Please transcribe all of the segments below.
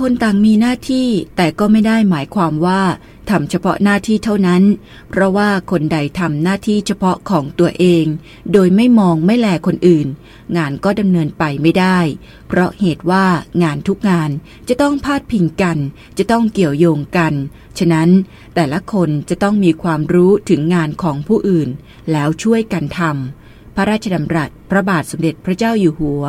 คนต่างมีหน้าที่ แต่ก็ไม่ได้หมายความว่าทำเฉพาะหน้าที่เท่านั้น เพราะว่าคนใดทำหน้าที่เฉพาะของตัวเอง โดยไม่มองไม่แลคนอื่น งานก็ดำเนินไปไม่ได้ เพราะเหตุว่างานทุกงานจะต้องพาดพิงกัน จะต้องเกี่ยวโยงกัน ฉะนั้นแต่ละคนจะต้องมีความรู้ถึงงานของผู้อื่น แล้วช่วยกันทำพระราชดำรัสพระบาทสมเด็จพระเจ้าอยู่หัว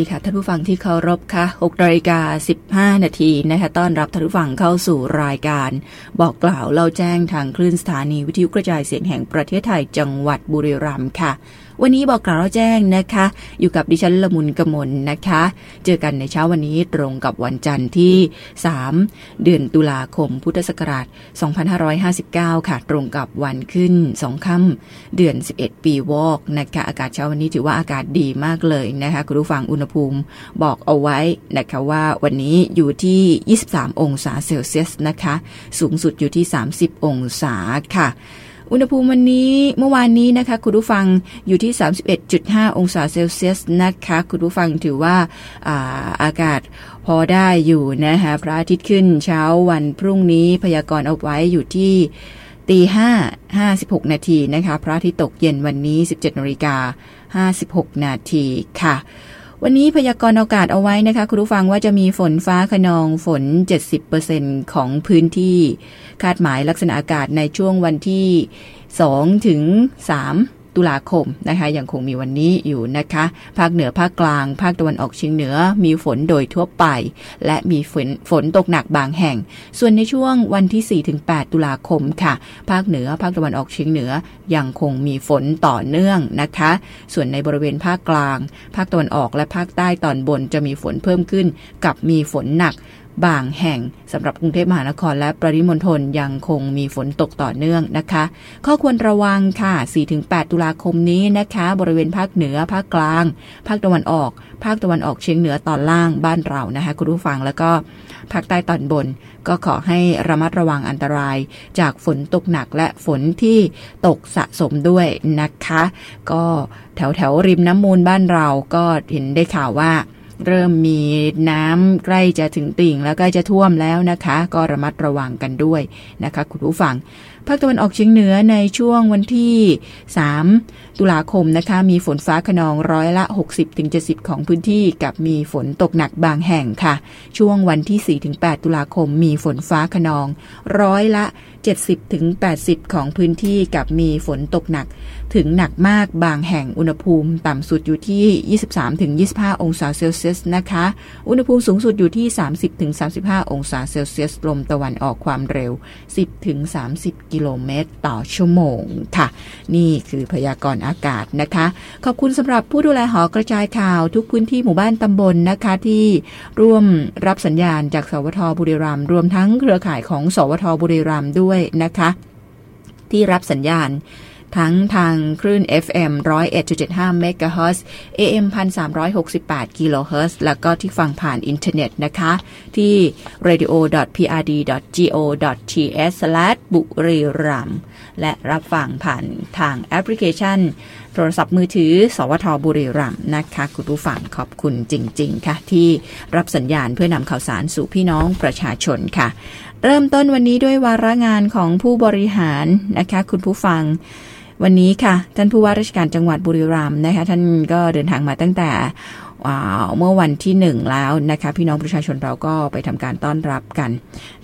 ดีค่ะท่านผู้ฟังที่เคารพค่ะ6นาฬิกา15 นาทีนะคะต้อนรับท่านผู้ฟังเข้าสู่รายการ บอกกล่าวเล่าแจ้งทางคลื่นสถานีวิทยุกระจายเสียงแห่งประเทศไทยจังหวัดบุรีรัมย์ค่ะ วันนี้บอกกล่าวแจ้งนะคะ อยู่กับดิฉันละมุนกมลนะคะ เจอกันในเช้าวันนี้ตรงกับวันจันทร์ที่ 3 เดือนตุลาคมพุทธศักราช 2559 ค่ะ ตรงกับวันขึ้น 2 ค่ำเดือน 11 ปีวอกนะคะ อากาศเช้าวันนี้ถือว่าอากาศดีมากเลยนะคะคุณผู้ฟังอุณหภูมิบอกเอาไว้นะคะว่าวันนี้อยู่ที่ 23 องศาเซลเซียสนะคะ สูงสุดอยู่ที่ 30 องศาค่ะ อุณหภูมิวันนี้เมื่อวานนี้นะคะ คุณผู้ฟังอยู่ที่ 31.5 องศาเซลเซียสนะคะ คุณผู้ฟังถือว่าอาอากาศพอได้อยู่นะคะพระอาทิตย์ขึ้นเช้าวันพรุ่งนี้พยากรณ์เอาไว้อยู่ที่ตีห้าห้าสิบหกนาทีนะคะ พระอาทิตย์ตกเย็นวันนี้ 17นาฬิกาห้าสิบหกนาทีค่ะ วันนี้พยากรณ์อากาศเอาไว้นะคะคุณผู้ฟังว่าจะมีฝนฟ้าขนองฝน 70%ของพื้นที่ คาดหมายลักษณะอากาศในช่วงวันที่ 2 ถึง 3 ตุลาคมนะคะยังคงมีวันนี้อยู่นะคะ ภาคเหนือภาคกลาง ภาคตะวันออกเฉียงเหนือมีฝนโดยทั่วไป และมีฝนฝนตกหนักบางแห่ง ส่วนในช่วงวันที่ 4-8 ตุลาคมค่ะ ภาคเหนือภาคตะวันออกเฉียงเหนือยังคงมีฝนต่อเนื่องนะคะ ส่วนในบริเวณภาคกลาง ภาคตะวันออกและภาคใต้ตอนบนจะมีฝนเพิ่มขึ้น กับมีฝนหนัก บางแห่งสำหรับกรุงเทพมหานครและปริมณฑลยังคงมีฝนตกต่อเนื่องนะคะ ข้อควรระวังค่ะ 4-8 ตุลาคมนี้นะคะ บริเวณภาคเหนือ ภาคกลาง ภาคตะวันออก ภาคตะวันออกเฉียงเหนือตอนล่างบ้านเรานะคะคุณผู้ฟังแล้วก็ภาคใต้ตอนบน ก็ขอให้ระมัดระวังอันตราย จากฝนตกหนักและฝนที่ตกสะสมด้วยนะคะ ก็แถวแถวริมน้ำมูลบ้านเราก็เห็นได้ข่าวว่า เริ่มมีน้ำใกล้จะถึงติ่ง แล้วใกล้จะท่วมแล้วนะคะ ก็ระมัดระวังกันด้วยนะคะ คุณผู้ฟังภาคตะวันออกเฉียงเหนือในช่วงวันที่ 3 ตุลาคมนะคะ มีฝนฟ้าขนองร้อยละ 60-70 ของพื้นที่กับมีฝนตกหนักบางแห่งค่ะ ช่วงวันที่ 4-8 ตุลาคมมีฝนฟ้าขนองร้อยละ 70-80 ของพื้นที่กับมีฝนตกหนัก ถึงหนักมากบางแห่งอุณหภูมิต่ำสุดอยู่ที่ 23-25 องศาเซลเซียสนะคะ อุณหภูมิสูงสุดอยู่ที่ 30-35 องศาเซลเซียส ลมตะวันออกความเร็ว 10-30 กิโลเมตรต่อชั่วโมงค่ะ นี่คือพยากรณ์อากาศนะคะ ขอบคุณสำหรับผู้ดูแลหอกระจายข่าวทุกพื้นที่หมู่บ้านตำบลนนะคะที่ร่วมรับสัญญาณจากสวทบุรีรัมย์รวมทั้งเครือข่ายของสวทบุรีรัมย์ด้วยวยนะคะ ที่รับสัญญาณ ทั้งทางคลื่น FM 101.75 MHz AM 1368 kHz แล้วก็ที่ฟังผ่านอินเทอร์เน็ตนะคะ ที่ radio.prd.go.th บุรีรัมและรับฟังผ่านทางแอปพลิเคชัน โทรศัพท์มือถือ สวทบุรีรัมนะคะ คุณผู้ฟังขอบคุณจริง ๆ ค่ะ ที่รับสัญญาณเพื่อนำข่าวสารสู่พี่น้องประชาชนค่ะ เริ่มต้นวันนี้ด้วยวาระงานของผู้บริหารนะคะ คุณผู้ฟัง วันนี้ค่ะ ท่านผู้ว่าราชการจังหวัดบุรีรัมย์นะคะ ท่านก็เดินทางมาตั้งแต่เมื่อวันที่หนึ่งแล้วนะคะ พี่น้องประชาชนเราก็ไปทำการต้อนรับกัน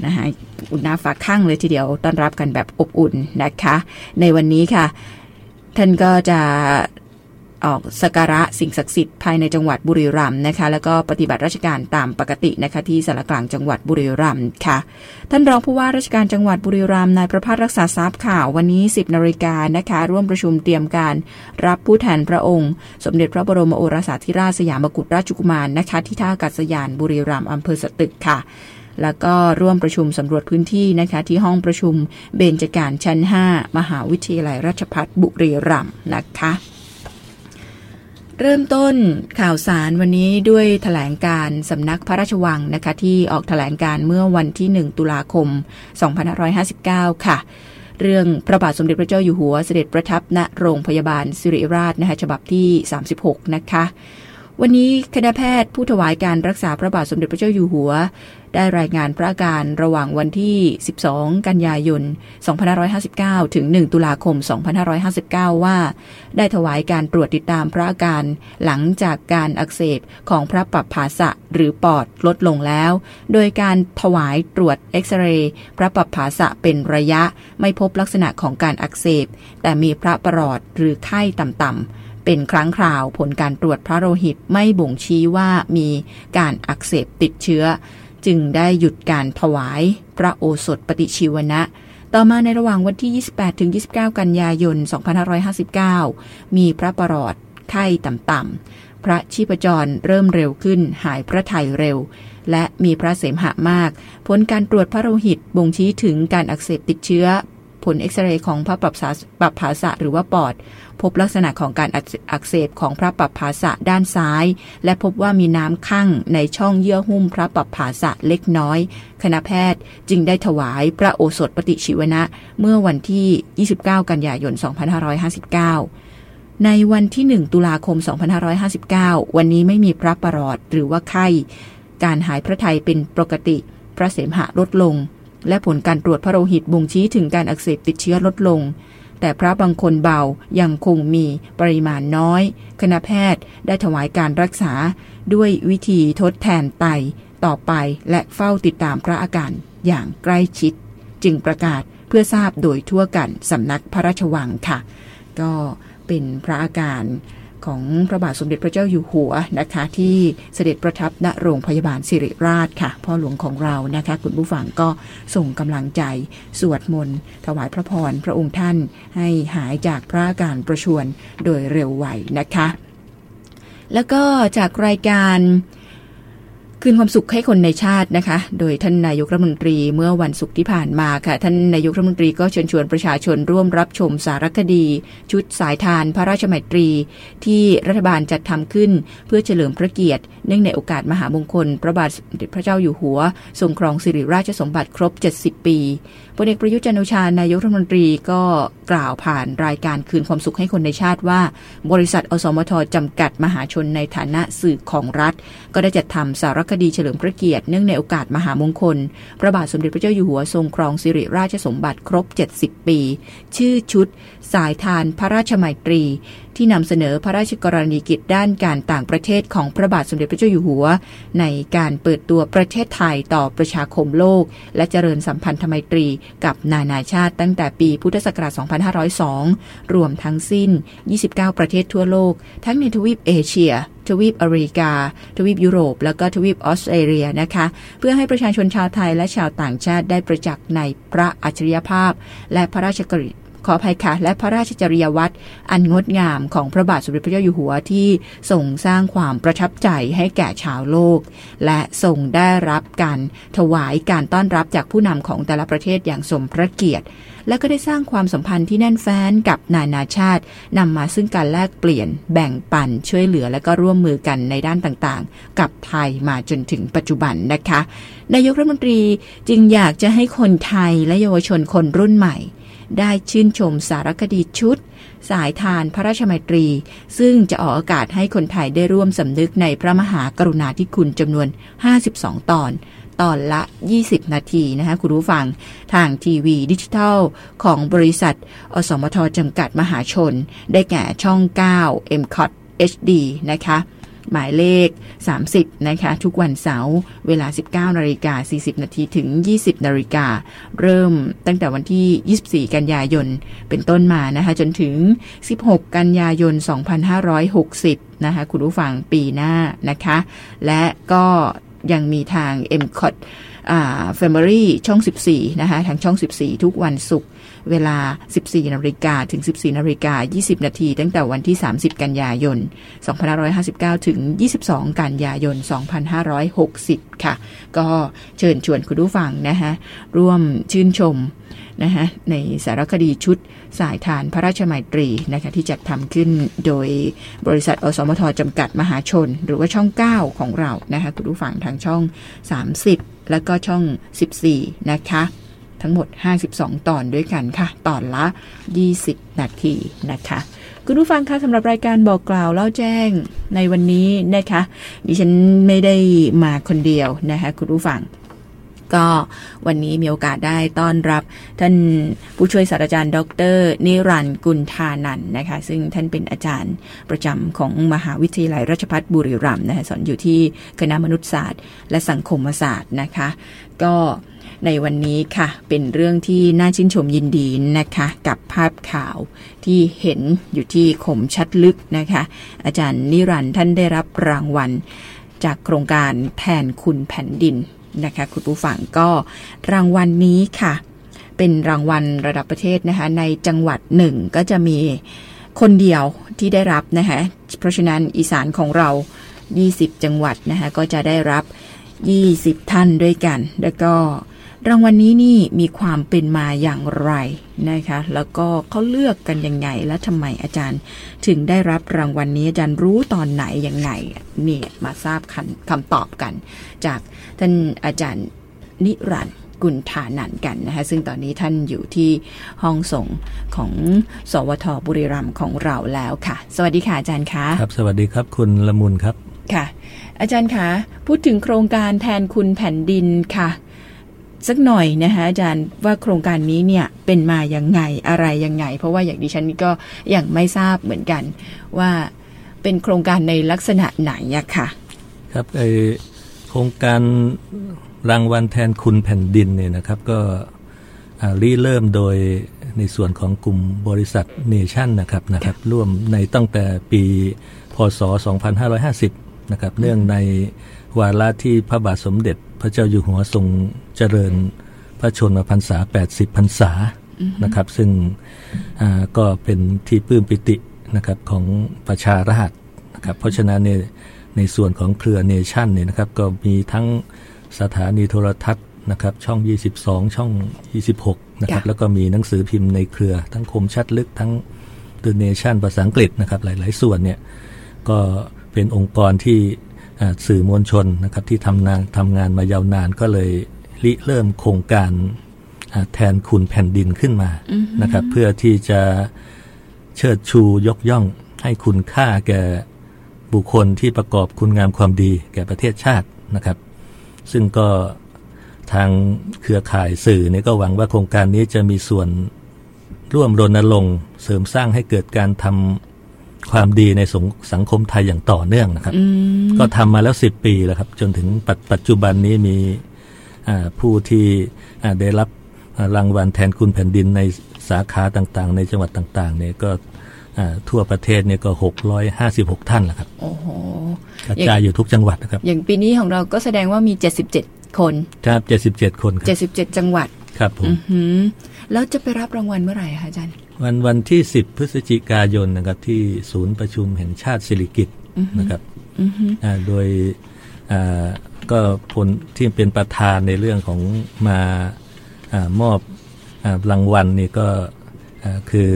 นะคะอุ่นหน้าฝากข้างเลยทีเดียวต้อนรับกันแบบอบอุ่นนะคะ ในวันนี้ค่ะ ท่านก็จะ ออกสักการะสิ่งศักดิ์สิทธิ์ภายในจังหวัดบุรีรัมย์นะคะ แล้วก็ปฏิบัติราชการตามปกตินะคะที่สารกลางจังหวัดบุรีรัมย์ค่ะ ท่านรองผู้ว่าราชการจังหวัดบุรีรัมย์นายประภาสรักษาทรัพย์ข่าววันนี้ 10นาฬิกานะคะ ร่วมประชุมเตรียมการรับผู้แทนพระองค์ สมเด็จพระบรมโอรสาธิราชสยามกุฎราชกุมารนนะคะ ที่ท่าอากาศยานบุรีรัมย์อำเภอสตึกค่ะแล้วก็ร่วมประชุมสำรวจพื้นที่นะคะที่ห้องประชุมเบญจการชั้น 5 มหาวิทยาลัยราชภัฏบุรีรัมย์นะคะ เริ่มต้นข่าวสารวันนี้ด้วยถแถลงการสำนักพระราชวังนะคะที่ออกถแถลงการเมื่อวันที่ 1 ตุลาคม 2559 ค่ะ เรื่องพระบาทสมเด็จพระเจ้าอยู่หัวเสด็จประทับณโรงพยาบาลสิริราชนะคะฉบับที่ 36 นะคะ วันนี้คณะแพทย์ผู้ถวายการรักษาพระบาทสมเด็จพระเจ้าอยู่หัว ได้รายงานพระอาการระหว่างวันที่ 12 กันยายน 2559 ถึง 1 ตุลาคม 2559 ว่า ได้ถวายการตรวจติดตามพระอาการหลังจากการอักเสบของพระปับภาษะหรือปอดลดลงแล้ว โดยการถวายตรวจเอ็กซเรย์พระปับภาษะเป็นระยะไม่พบลักษณะของการอักเสบ แต่มีพระประหลอดหรือไข้ต่ำๆเป็นครั้งคราวผลการตรวจพระโลหิตไม่บ่งชี้ว่ามีการอักเสบติดเชื้อ จึงได้หยุดการถวายพระโอสถปฏิชีวนะ ต่อมาในระหว่างวันที่ 28-29 กันยายน 2559 มีพระประหลอดไข้ต่ำๆ พระชีพจรเริ่มเร็วขึ้นหายพระไทยเร็ว และมีพระเสมหะมาก ผลการตรวจพระโลหิตบ่งชี้ถึงการอักเสบติดเชื้อ ผลเอ็กซเรย์ของพระปรับปรับภาษะหรือว่าปอด พบลักษณะของการอักเสบของพระปับภาษะด้านซ้าย และพบว่ามีน้ำข้างในช่องเยื่อหุ้มพระปับภาษะเล็กน้อย คณะแพทย์จึงได้ถวายพระโอสถปฏิชีวนะ เมื่อวันที่ 29 กันยายน 2559 ในวันที่ 1 ตุลาคม 2559 วันนี้ไม่มีพระประหลอดหรือว่าไข้ การหายพระไทยเป็นปกติ พระเสมหะลดลง และผลการตรวจพระโลหิตบ่งชี้ถึงการอักเสบติดเชื้อลดลง แต่พระบางคนเบายังคงมีปริมาณน้อย คณะแพทย์ได้ถวายการรักษาด้วยวิธีทดแทนไตต่อไปและเฝ้าติดตามพระอาการอย่างใกล้ชิด จึงประกาศเพื่อทราบโดยทั่วกันสำนักพระราชวังค่ะ ก็เป็นพระอาการ ของพระบาทสมเด็จพระเจ้าอยู่หัวนะคะ ที่เสด็จประทับณโรงพยาบาลสิริราชค่ะ พ่อหลวงของเรานะคะ คุณผู้ฟังก็ส่งกำลังใจ สวดมนต์ถวายพระพรพระองค์ท่านให้หายจากพระอาการประชวรโดยเร็วไวนะคะ แล้วก็จากรายการ คืนความสุขให้คนในชาตินะคะ โดยท่านนายกรัฐมนตรีเมื่อวันศุกร์ที่ผ่านมาค่ะ ท่านนายกรัฐมนตรีก็เชิญชวนประชาชนร่วมรับชมสารคดี ชุดสายทานพระราชมัยตรี ที่รัฐบาลจัดทำขึ้น เพื่อเฉลิมพระเกียรติ เนื่องในโอกาสมหามงคล พระบาทสมเด็จพระเจ้าอยู่หัว ทรงครองสิริราชสมบัติครบ 70 ปี พลเอกประยุจันโอชานายกรัฐมนตรีก็กล่าวผ่านรายการคืนความสุขให้คนในชาติว่า บริษัท อสมทจำกัดมหาชนในฐานะสื่อของรัฐ ก็ได้จัดทำสารคดีเฉลิมพระเกียรติเนื่องในโอกาสมหามงคล พระบาทสมเด็จพระเจ้าอยู่หัวทรงครองสิริราชสมบัติครบ 70 ปี ชื่อชุด สายทานพระราชมัยตรี ที่นำเสนอพระราชกรณีกิจด้านการต่างประเทศของพระบาทสมเด็จพระเจ้าอยู่หัว ในการเปิดตัวประเทศไทยต่อประชาคมโลก และเจริญสัมพันธไมตรีกับนานาชาติตั้งแต่ปีพุทธศักราช 2502 รวมทั้งสิ้น 29 ประเทศทั่วโลก ทั้งในทวีปเอเชียทวีปอเมริกา ทวีปยุโรป แล้วก็ทวีปออสเตรเลียนะคะ เพื่อให้ประชาชนชาวไทยและชาวต่างชาติได้ประจักษ์ในพระอัจฉริยภาพ และพระราชกฤษ ขออภัยค่ะ และพระราชจริยวัตรอันงดงามของพระบาทสมเด็จพระเจ้าอยู่หัวที่ส่งสร้างความประทับใจให้แก่ชาวโลก และส่งได้รับการถวายการต้อนรับจากผู้นำของแต่ละประเทศอย่างสมพระเกียรติ และก็ได้สร้างความสัมพันธ์ที่แน่นแฟ้นกับนานาชาตินำมาซึ่งการแลกเปลี่ยน แบ่งปันช่วยเหลือและก็ร่วมมือกันในด้านต่างๆ กับไทยมาจนถึงปัจจุบันนะคะนายกรัฐมนตรีจึงอยากจะให้คนไทยและเยาวชนคนรุ่นใหม่ ได้ชื่นชมสารคดีชุด สายทานพระราชมัยตรี ซึ่งจะออกอากาศให้คนไทยได้ร่วมสำนึกในพระมหากรุณาธิคุณจำนวน 52 ตอน ตอนละ 20 นาทีนะคะคุณผู้ฟัง ทางทีวีดิจิทัล ของบริษัท อสมทจำกัดมหาชน ได้แก่ช่อง 9 m c o t HD นะคะ หมายเลข 30 นะคะ ทุกวันเสาร์เวลา 19นาฬิกา40 นาทีถึง 20นาฬิกาเริ่มตั้งแต่วันที่ 24 กันยายน เป็นต้นมานะคะ จนถึง 16 กันยายน 2560 นะคะ คุณผู้ฟังปีหน้านะคะ และก็ยังมีทาง m c o t อ่า Family ช่อง 14 นะคะทางช่อง 14 ทุกวันศุกร์ เวลา 14นาฬิกาถึง 14นาฬิกา20 นาที ตั้งแต่วันที่ 30 กันยายน 2559 ถึง 22 กันยายน 2560 ค่ะ ก็เชิญชวนคุณผู้ฟังนะคะร่วมชื่นชมนะคะในสารคดีชุดสายทานพระราชมัยตรีนะคะที่จัดทำขึ้นโดยบริษัทอสมทจำกัดมหาชน หรือว่าช่อง 9 ของเรานะคะคุณผู้ฟังทางช่อง 30 แล้วก็ช่อง 14 นะคะ ทั้งหมด 52 ตอนด้วยกันค่ะ ตอนละ 20 นาทีนะคะ คุณผู้ฟังคะสำหรับรายการบอกกล่าวเล่าแจ้งในวันนี้นะคะ ดิฉันไม่ได้มาคนเดียวนะคะคุณผู้ฟังก็วันนี้มีโอกาสได้ต้อนรับท่านผู้ช่วยศาสตราจารย์ ดร นิรันกุลธานันนะคะ ซึ่งท่านเป็นอาจารย์ประจำของมหาวิทยาลัยราชภัฏบุรีรัมย์นะคะสอนอยู่ที่คณะมนุษยศาสตร์ และสังคมศาสตร์นะคะ ก็ ในวันนี้ค่ะ เป็นเรื่องที่น่าชื่นชมยินดีนะคะ กับภาพข่าวที่เห็นอยู่ที่ขมชัดลึกนะคะ อาจารย์นิรันด์ท่านได้รับรางวัล จากโครงการแทนคุณแผ่นดินนะคะ คุณผู้ฟังก็รางวัลนนี้ค่ะ เป็นรางวัลระดับประเทศนะคะ ในจังหวัดหนึ่งก็จะมีคนเดียวที่ได้รับนะคะเพราะฉะนั้นอีสานของเรา 20 จังหวัดนะคะก็จะได้รับ 20 ท่านด้วยกัน แล้วก็ รางวัลนนี้นี่มีความเป็นมาอย่างไรนะคะ แล้วก็เขาเลือกกันยังไง และทำไมอาจารย์ ถึงได้รับรางวัลนนี้ อาจารย์รู้ตอนไหนยังไงนี่มาทราบคำตอบกัน จากท่านอาจารย์นิรันดร์กุลฐานันกันนะคะซึ่งตอนนี้ท่านอยู่ที่ห้องส่งของสวทบุรีรัมย์ของเราแล้วค่ะ สวัสดีค่ะอาจารย์คะครับ สวัสดีครับคุณละมุนครับค่ะ อาจารย์คะพูดถึงโครงการแทนคุณแผ่นดินค่ะ สักหน่อยนะคะอาจารย์ว่าโครงการนี้เนี่ยเป็นมาอย่างไงอะไรยังไง เพราะว่าอย่างดิฉันนี่ก็ยังไม่ทราบเหมือนกัน ว่าเป็นโครงการในลักษณะไหนอะค่ะ ครับไอโครงการรางวัลแทนคุณแผ่นดินเนี่ยนะครับก็รีเริ่มโดยในส่วนของกลุ่มบริษัทเนชั่นนะครับนะครับร่วมในตั้งแต่ปีพศ 2550 นะครับเนื่องใน วาระที่พระบาทสมเด็จ พระเจ้าอยู่หัวทรงเจริญพระชนมพรรษา 80 พรรษานะครับ ซึ่งก็เป็นที่ปลื้มปิตินะครับของประชาราษฎรนะครับเพราะฉะนั้นเนี่ยในส่วนของเครือเนชั่นเนี่ยนะครับก็มีทั้งสถานีโทรทัศน์นะครับช่อง 22 ช่อง 26 นะครับ แล้วก็มีหนังสือพิมพ์ในเครือทั้งคมชัดลึกทั้ง The Nation ภาษาอังกฤษนะครับหลาย ๆ ส่วนเนี่ยก็เป็นองค์กรที่ สื่อมวลชนนะครับที่ทำงานทำงานมายาวนานก็เลยริเริ่มโครงการแทนคุณแผ่นดินขึ้นมานะครับ เพื่อที่จะเชิดชูยกย่องให้คุณค่าแก่บุคคลที่ประกอบคุณงามความดีแก่ประเทศชาตินะครับ ซึ่งก็ทางเครือข่ายสื่อเนี่ยก็หวังว่าโครงการนี้จะมีส่วนร่วมรณรงค์เสริมสร้างให้เกิดการทำ ความดีในสสังคมไทยอย่างต่อเนื่องนะครับ ก็ทำมาแล้วสิบปีแล้วครับ จนถึงปปัจจุบันนี้มีผู้ที่ได้รับรางวัลแทนคุณแผ่นดินในสาขาต่างๆ ในจังหวัดต่างๆเนี่ยก็ทั่วประเทศเนี่ยก็ 656 ท่านแหละครับโอ้โหกระจายอยู่ทุกจังหวัดนะครับ อย่างปีนี้ของเราก็แสดงว่ามี 77 คนครับ77 คนครับ77 จังหวัดครับผมแล้วจะไปรับรางวัลเมื่อไหร่คะอาจารย์ วันวันที่ 10 พฤศจิกายนนะครับที่ศูนย์ประชุมแห่งชาติสิริกิตนะครับโดยก็ผลที่เป็นประธานในเรื่องของมามอบรางวัลนี่ก็คือ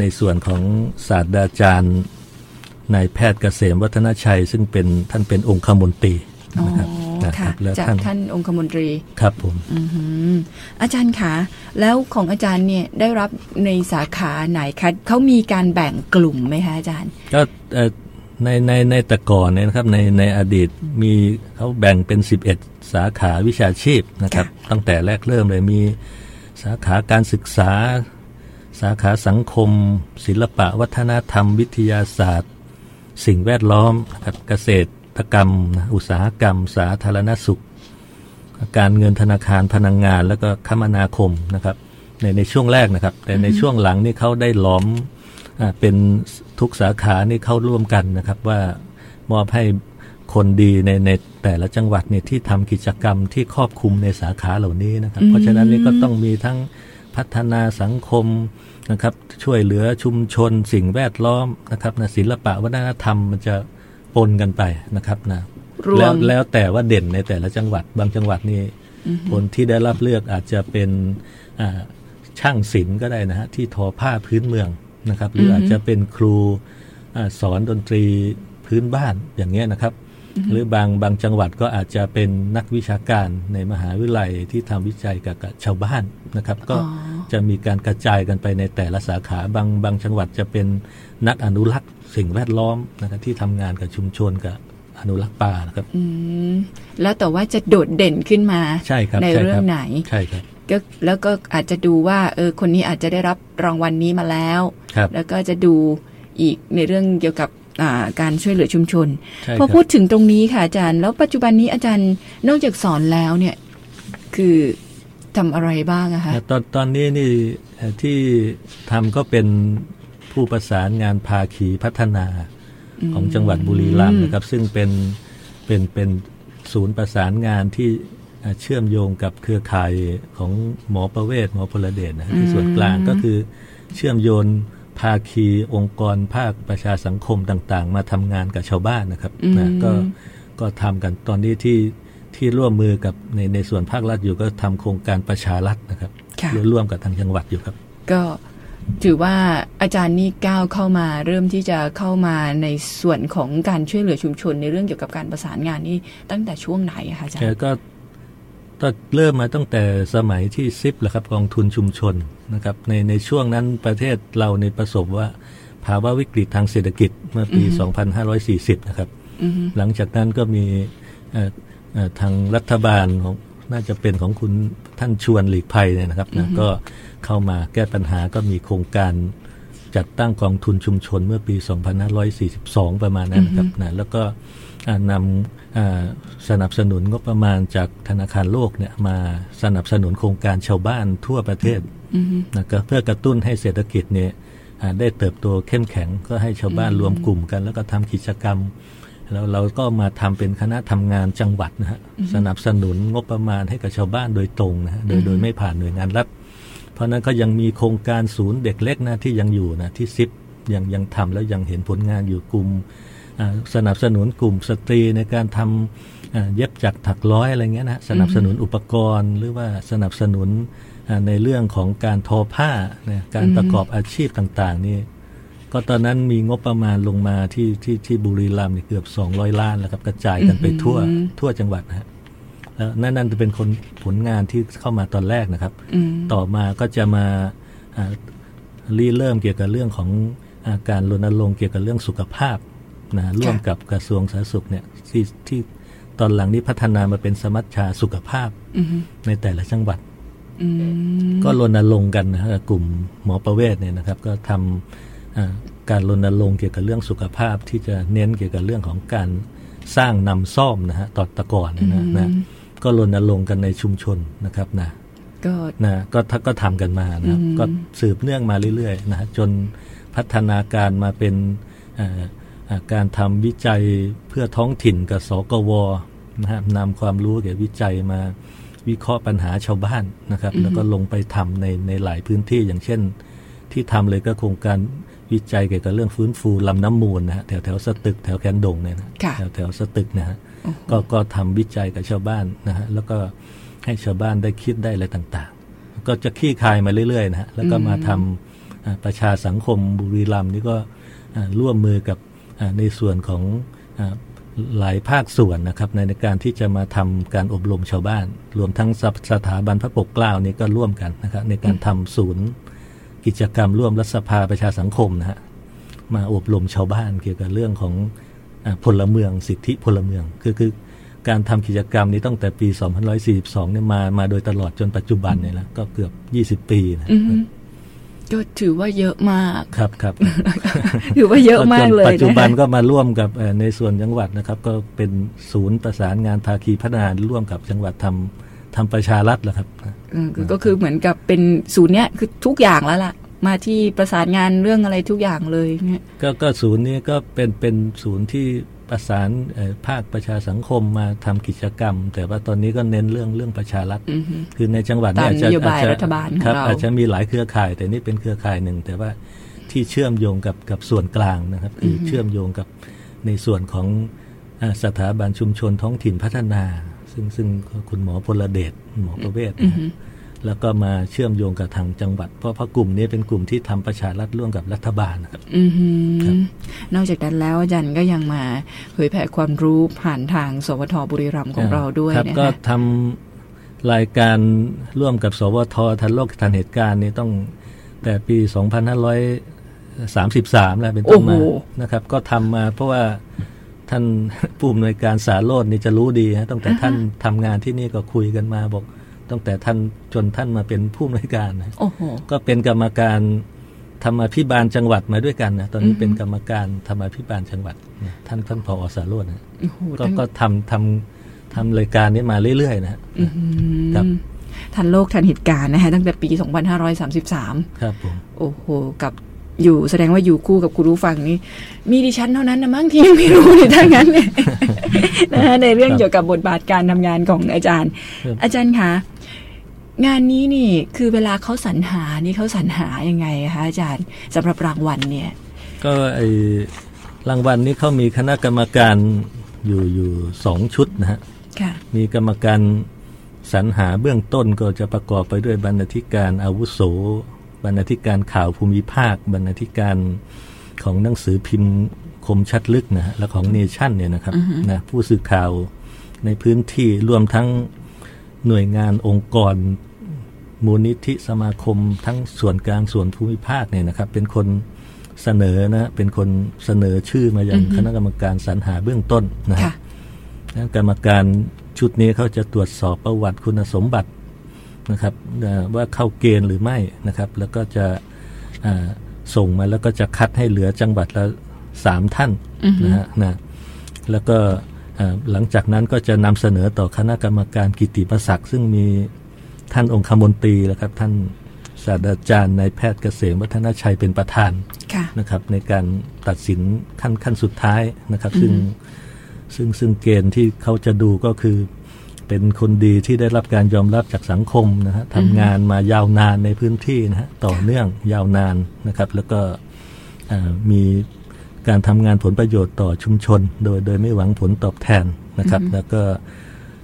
ในส่วนของศาสตราจารย์นายแพทย์เกษมวัฒนชัย ซึ่งเป็นท่านเป็นองคมนตรี นะครับค่ะจากท่านองคมนตรีครับผมอาจารย์คะแล้วของอาจารย์เนี่ยได้รับในสาขาไหนคะเขามีการแบ่งกลุ่มไหมคะอาจารย์ ก็ในในในแต่ก่อนเนี่ยนะครับในในอดีตมีเขาแบ่งเป็น 11 สาขาวิชาชีพนะครับ ตั้งแต่แรกเริ่มเลยมีสาขาการศึกษา สาขาสังคม ศิลปะ วัฒนธรรม วิทยาศาสตร์ สิ่งแวดล้อมนะครับเกษตร กรรม อุตสาหกรรม สาธารณสุข การเงินธนาคารพลังงาน แล้วก็คมนาคมนะครับในในช่วงแรกนะครับ แต่ในช่วงหลังนี่เขาได้ล้อมอ่าเป็นทุกสาขานี่เข้าร่วมกันนะครับ ว่ามอบให้คนดีในในแต่ละจังหวัดเนี่ยที่ทำกิจกรรมที่ครอบคลุมในสาขาเหล่านี้นะครับ เพราะฉะนั้นนี่ก็ต้องมีทั้งพัฒนาสังคมนะครับ ช่วยเหลือชุมชนสิ่งแวดล้อมนะครับนะศิลปะวัฒนธรรมมันจะ ปนกันไปนะครับนะรวแล้วมแล้วแต่ว่าเด่นในแต่ละจังหวัด บางจังหวัดนี่คนที่ได้รับเลือกอาจจะเป็นอ่าช่างศิลป์ก็ได้นะฮะที่ทอผ้าพื้นเมืองนะครับ หรืออาจจะเป็นครูอาสอนดนตรีพื้นบ้านอย่างเงี้ยนะครับ หรือบางบางจังหวัดก็อาจจะเป็นนักวิชาการในมหาวิทยาลัยที่ทำวิจัยกับกับชาวบ้านนะครับ ก็อ๋อ จะมีการกระจายกันไปในแต่ละสาขาบางบางจังหวัดจะเป็นนักอนุรักษ์สิ่งแวดล้อมนะครับที่ทำงานกับชุมชนกับอนุรักษ์ป่านะครับอืมแล้วแต่ว่าจะโดดเด่นขึ้นมาใช่ครับในใช่เรื่คองบไหนใช่ครับก็แล้วก็อาจจะดูว่าเออคนนี้อาจจะได้รับรางวัลนี้มาแล้วครับแล้วก็จะดูอีกในเรื่องเกี่ยวกับอ่าการช่วยเหลือชุมชนใช่พอครับพูดถึงตรงนี้ค่ะอาจารย์ แล้วปัจจุบันนี้อาจารย์นอกจากสอนแล้วเนี่ย คือ ทำอะไรบ้างอะคะตอนตอนนี้นี่เอ่อที่ทำก็เป็นผู้ประสานงานภาคีพัฒนาของจังหวัดบุรีรัมย์นะครับ ซึ่งเป็นเป็นเป็นศูนย์ประสานงานที่เอ่อเชื่อมโยงกับเครือข่ายของหมอประเวศหมอพลเดชนะฮะที่ส่วนกลางก็คือเชื่อมโยงภาคีองค์กรภาคประชาสังคมต่าง ๆ มาทำงานกับชาวบ้านนะครับนะก็ก็ทำกันตอนนี้ที่ ที่ร่วมมือกับในในส่วนภาครัฐอยู่ก็ทำโครงการประชารัฐนะครับค่ะร่วมกับทางจังหวัดอยู่ครับ ก็ถือว่าอาจารย์นี่ก้าวเข้ามาเริ่มที่จะเข้ามาในส่วนของการช่วยเหลือชุมชนในเรื่องเกี่ยวกับการประสานงานนี่ตั้งแต่ช่วงไหนอะคะอาจารแกย์ก็ก็เริ่มมาตั้งแต่สมัยที่ซิปแหละครับกองทุนชุมชนนะครับในในช่วงนั้นประเทศเราในประสบว่าภาวะวิกฤตทางเศรษฐกิจเมื่อปี 2540 นะครับ หลังจากนั้นก็มีเอ่อเอ่อ ทางรัฐบาลของน่าจะเป็นของคุณท่านชวนหลีกภัยเนี่ยนะครับนะก็เข้ามาแก้ปัญหาก็มีโครงการจัดตั้งกองทุนชุมชนเมื่อปี 2542 ประมาณนั้นนะครับนะแล้วก็อ่านำอ่าสนับสนุนงบประมาณจากธนาคารโลกเนี่ยมาสนับสนุนโครงการชาวบ้านทั่วประเทศนะก็เพื่อกระตุ้นให้เศรษฐกิจเนี่ยอ่าได้เติบโตเข้มแข็งก็ให้ชาวบ้านรวมกลุ่มกัน แล้วก็ทำกิจกรรม แล้วเราก็มาทำเป็นคณะทำงานจังหวัดนะฮะสนับสนุนงบประมาณให้กับชาวบ้านโดยตรงนะฮะโดยโดยไม่ผ่านหน่วยงานรัฐ เพราะฉะนั้นก็ยังมีโครงการศูนย์เด็กเล็กนะที่ยังอยู่นะที่ซิปยังยังทำแล้วยังเห็นผลงานอยู่กลุ่มอ่าสนับสนุนกลุ่มสตรีในการทำอ่าเย็บจักรถักร้อยอะไรเงี้ยนะสนับสนุนอุปกรณ์หรือว่าสนับสนุนอ่าในเรื่องของการทอผ้านะการประกอบอาชีพต่างๆนี่ ก็ตอนนั้นมีงบประมาณลงมาที่ที่ที่บุรีรัมย์เนี่ยเกือบ 200 ล้านแล้วครับ กระจายกันไปทั่วทั่วจังหวัดนะฮะแล้วนั่นนั่นจะเป็นคนผลงานที่เข้ามาตอนแรกนะครับ ต่อมาก็จะมาอ่ารีเริ่มเกี่ยวกับเรื่องของอาการรณรงค์เกี่ยวกับเรื่องสุขภาพนะร่วมกับกระทรวงสาธารณสุขเนี่ยที่ที่ตอนหลังนี้พัฒนามาเป็นสมัชชาสุขภาพในแต่ละจังหวัดก็รณรงค์กันนะฮะกลุ่มหมอประเวศเนี่ยนะครับ ก็ทำอ่า การรณรงค์เกี่ยวกับเรื่องสุขภาพที่จะเน้นเกี่ยวกับเรื่องของการสร้างนำซ่อมนะฮะตอนแตะก่อนเนยนะนะก็รณรงค์กันในชุมชนนะครับนะก็นะก็ถ้าก็ทำกันมานะครับก็สืบเนื่องมาเรื่อยๆนะฮะจนพัฒนาการมาเป็นเอ่อเอ่อการทำวิจัยเพื่อท้องถิ่นกับสกวนะฮะนำความรู้เกี่ยวกับวิจัยมาวิเคราะห์ปัญหาชาวบ้านนะครับ แล้วก็ลงไปทำในในหลายพื้นที่อย่างเช่น ที่ทำเลยก็โครงการ วิจัยเกี่ยวกับเรื่องฟื้นฟูลำน้ำมูลนะฮะแถวแถวสตึกแถวแคนดงเนี่ยนะค่ะแถวแถวสตึกนะฮะก็ก็ทำวิจัยกับชาวบ้านนะฮะแล้วก็ให้ชาวบ้านได้คิดได้อะไรต่างๆ ก็จะขี้คายมาเรื่อยๆนะฮะแล้วก็มาทำอ่าประชาสังคมบุรีรัมย์นี่ก็อ่าร่วมมือกับอ่าในส่วนของอ่าหลายภาคส่วนนะครับในในการที่จะมาทำการอบรมชาวบ้าน รวมทั้งสสถาบันพระปกเกล้านี่ก็ร่วมกันนะครับในการทำศูนย์ กิจกรรมร่วมรัฐสภาประชาสังคมนะฮะมาอบรมชาวบ้านเกี่ยวกับเรื่องของอ่าพลเมืองสิทธิพลเมืองคือคือการทำกิจกรรมนี้ตั้งแต่ปี2142 เนี่ยมามาโดยตลอดจนปัจจุบันเนี่ยนะก็เกือบ 20 ปีนะอือฮึก็ถือว่าเยอะมากครับครับถือว่าเยอะมากเลยจนปัจจุบันนะก็มาร่วมกับเอ่อในส่วนจังหวัดนะครับ ก็เป็นศูนย์ประสานงานภาคีพัฒนาร่วมกับจังหวัดทำ ทำประชารัฐแหละครับเออคือก็คือเหมือนกับเป็นศูนย์เนี้ยคือทุกอย่างแล้วล่ะ มาที่ประสานงานเรื่องอะไรทุกอย่างเลยเนี่ยก็ก็ศูนย์นี้ก็เป็นเป็นศูนย์ที่ประสานเอ่อภาคประชาสังคมมาทำกิจกรรม แต่ว่าตอนนี้ก็เน้นเรื่องเรื่องประชารัฐอือฮึคือในจังหวัดเนี่ยตามอาจจะนโยบายอจจะรัฐบาลของครับเราอาจจะมีหลายเครือข่าย แต่นี่เป็นเครือข่ายหนึ่ง แต่ว่าที่เชื่อมโยงกับกับส่วนกลางนะครับ คือเชื่อมโยงกับในส่วนของอ่าสถาบันชุมชนท้องถิ่นพัฒนา ซึ่งซึ่งคุณหมอพลเดชหมอประเวศนะฮะแล้วก็มาเชื่อมโยงกับทางจังหวัด เพราะเพราะกลุ่มนี้เป็นกลุ่มที่ทำประชารัฐร่วมกับรัฐบาลนะครับอือหือครับนอกจากนั้นแล้วอาจารย์ก็ยังมาเผยแผ่ความรู้ผ่านทาง สวทบุรีรัมย์ของเราด้วยครับนะก็คะทำรายการร่วมกับสวททันโลกทันเหตุการณ์นี้ต้องแต่ปี 2533 แล้วเป็นต้นมานะครับ ก็ทำมาเพราะว่า ท่านผู้อำนวยการสาโรดนี่จะรู้ดีฮะตั้งแต่ท่านทำงานที่นี่ก็คุยกันมาบอก ตั้งแต่ท่านจนท่านมาเป็นผู้อำนวยการนะโอ้โหก็เป็นกรรมการธรรมาภิบาลจังหวัดมาด้วยกันนะตอนนี้เป็นกรรมการธรรมาภิบาลจังหวัดนะท่านท่านผอสาโรจน์นะโอ้โหก็ตั้งก็ทำทำทำรายการนี้มาเรื่อยๆนะฮะอื้อหือครับทันโลกทันเหตุการณ์นะคะตั้งแต่ปี 2533 ครับผมโอ้โห กับ อยู่แสดงว่าอยู่คู่กับคุณรู้ฟังนี่มีดิฉันเท่านั้นนะมั้งที่ยังไม่รู้เลยทั้งนั้นเนี่ยนะคะในเรื่องเกี่ยวกับบทบาทการทำงานของอาจารย์ อาจารย์คะงานนี้นี่คือเวลาเขาสรรหานี่เขาสรรหายังไงคะอาจารย์สำหรับรางวัลเนี่ย ก็ไอรางวัลนี้เขามีคณะกรรมการอยู่อยู่สองชุดนะฮะค่ะมีกรรมการสรรหาเบื้องต้นก็จะประกอบไปด้วยบรรณาธิการอาวุโส บรรณาธิการข่าวภูมิภาค บรรณาธิการของหนังสือพิมพ์คมชัดลึกนะฮะและของเนชั่นเนี่ยนะครับนะผู้สื่อข่าวในพื้นที่รวมทั้งหน่วยงานองค์กร มูลนิธิสมาคม ทั้งส่วนกลางส่วนภูมิภาคเนี่ยนะครับ เป็นคนเสนอนะเป็นคนเสนอชื่อมาอย่างคณะกรรมการสรรหาเบื้องต้นนะฮะค่ะแล้วกรรมการชุดนี้เขาจะตรวจสอบประวัติคุณสมบัติ นะครับเอ่อว่าเข้าเกณฑ์หรือไม่นะครับ แล้วก็จะอ่าส่งมาแล้วก็จะคัดให้เหลือจังหวัดละสามท่านนะฮะนะแล้วก็อ่าหลังจากนั้นก็จะนำเสนอต่อคณะกรรมการกิตติมศักดิ์ซึ่งมีท่านองคมนตรีแล้วครับ ท่านศาสตราจารย์นายแพทย์เกษมวัฒนชัยเป็นประธานค่ะนะครับ ในการตัดสินขั้นขั้นสุดท้ายนะครับ ซึ่งซึ่งซึ่งเกณฑ์ที่เขาจะดูก็คือ เป็นคนดีที่ได้รับการยอมรับจากสังคมนะฮะทำงานมายาวนานในพื้นที่นะฮะต่อเนื่องยาวนานนะครับ แล้วก็อ่ามีการทำงานผลประโยชน์ต่อชุมชน โดยโดยไม่หวังผลตอบแทนนะครับ แล้วก็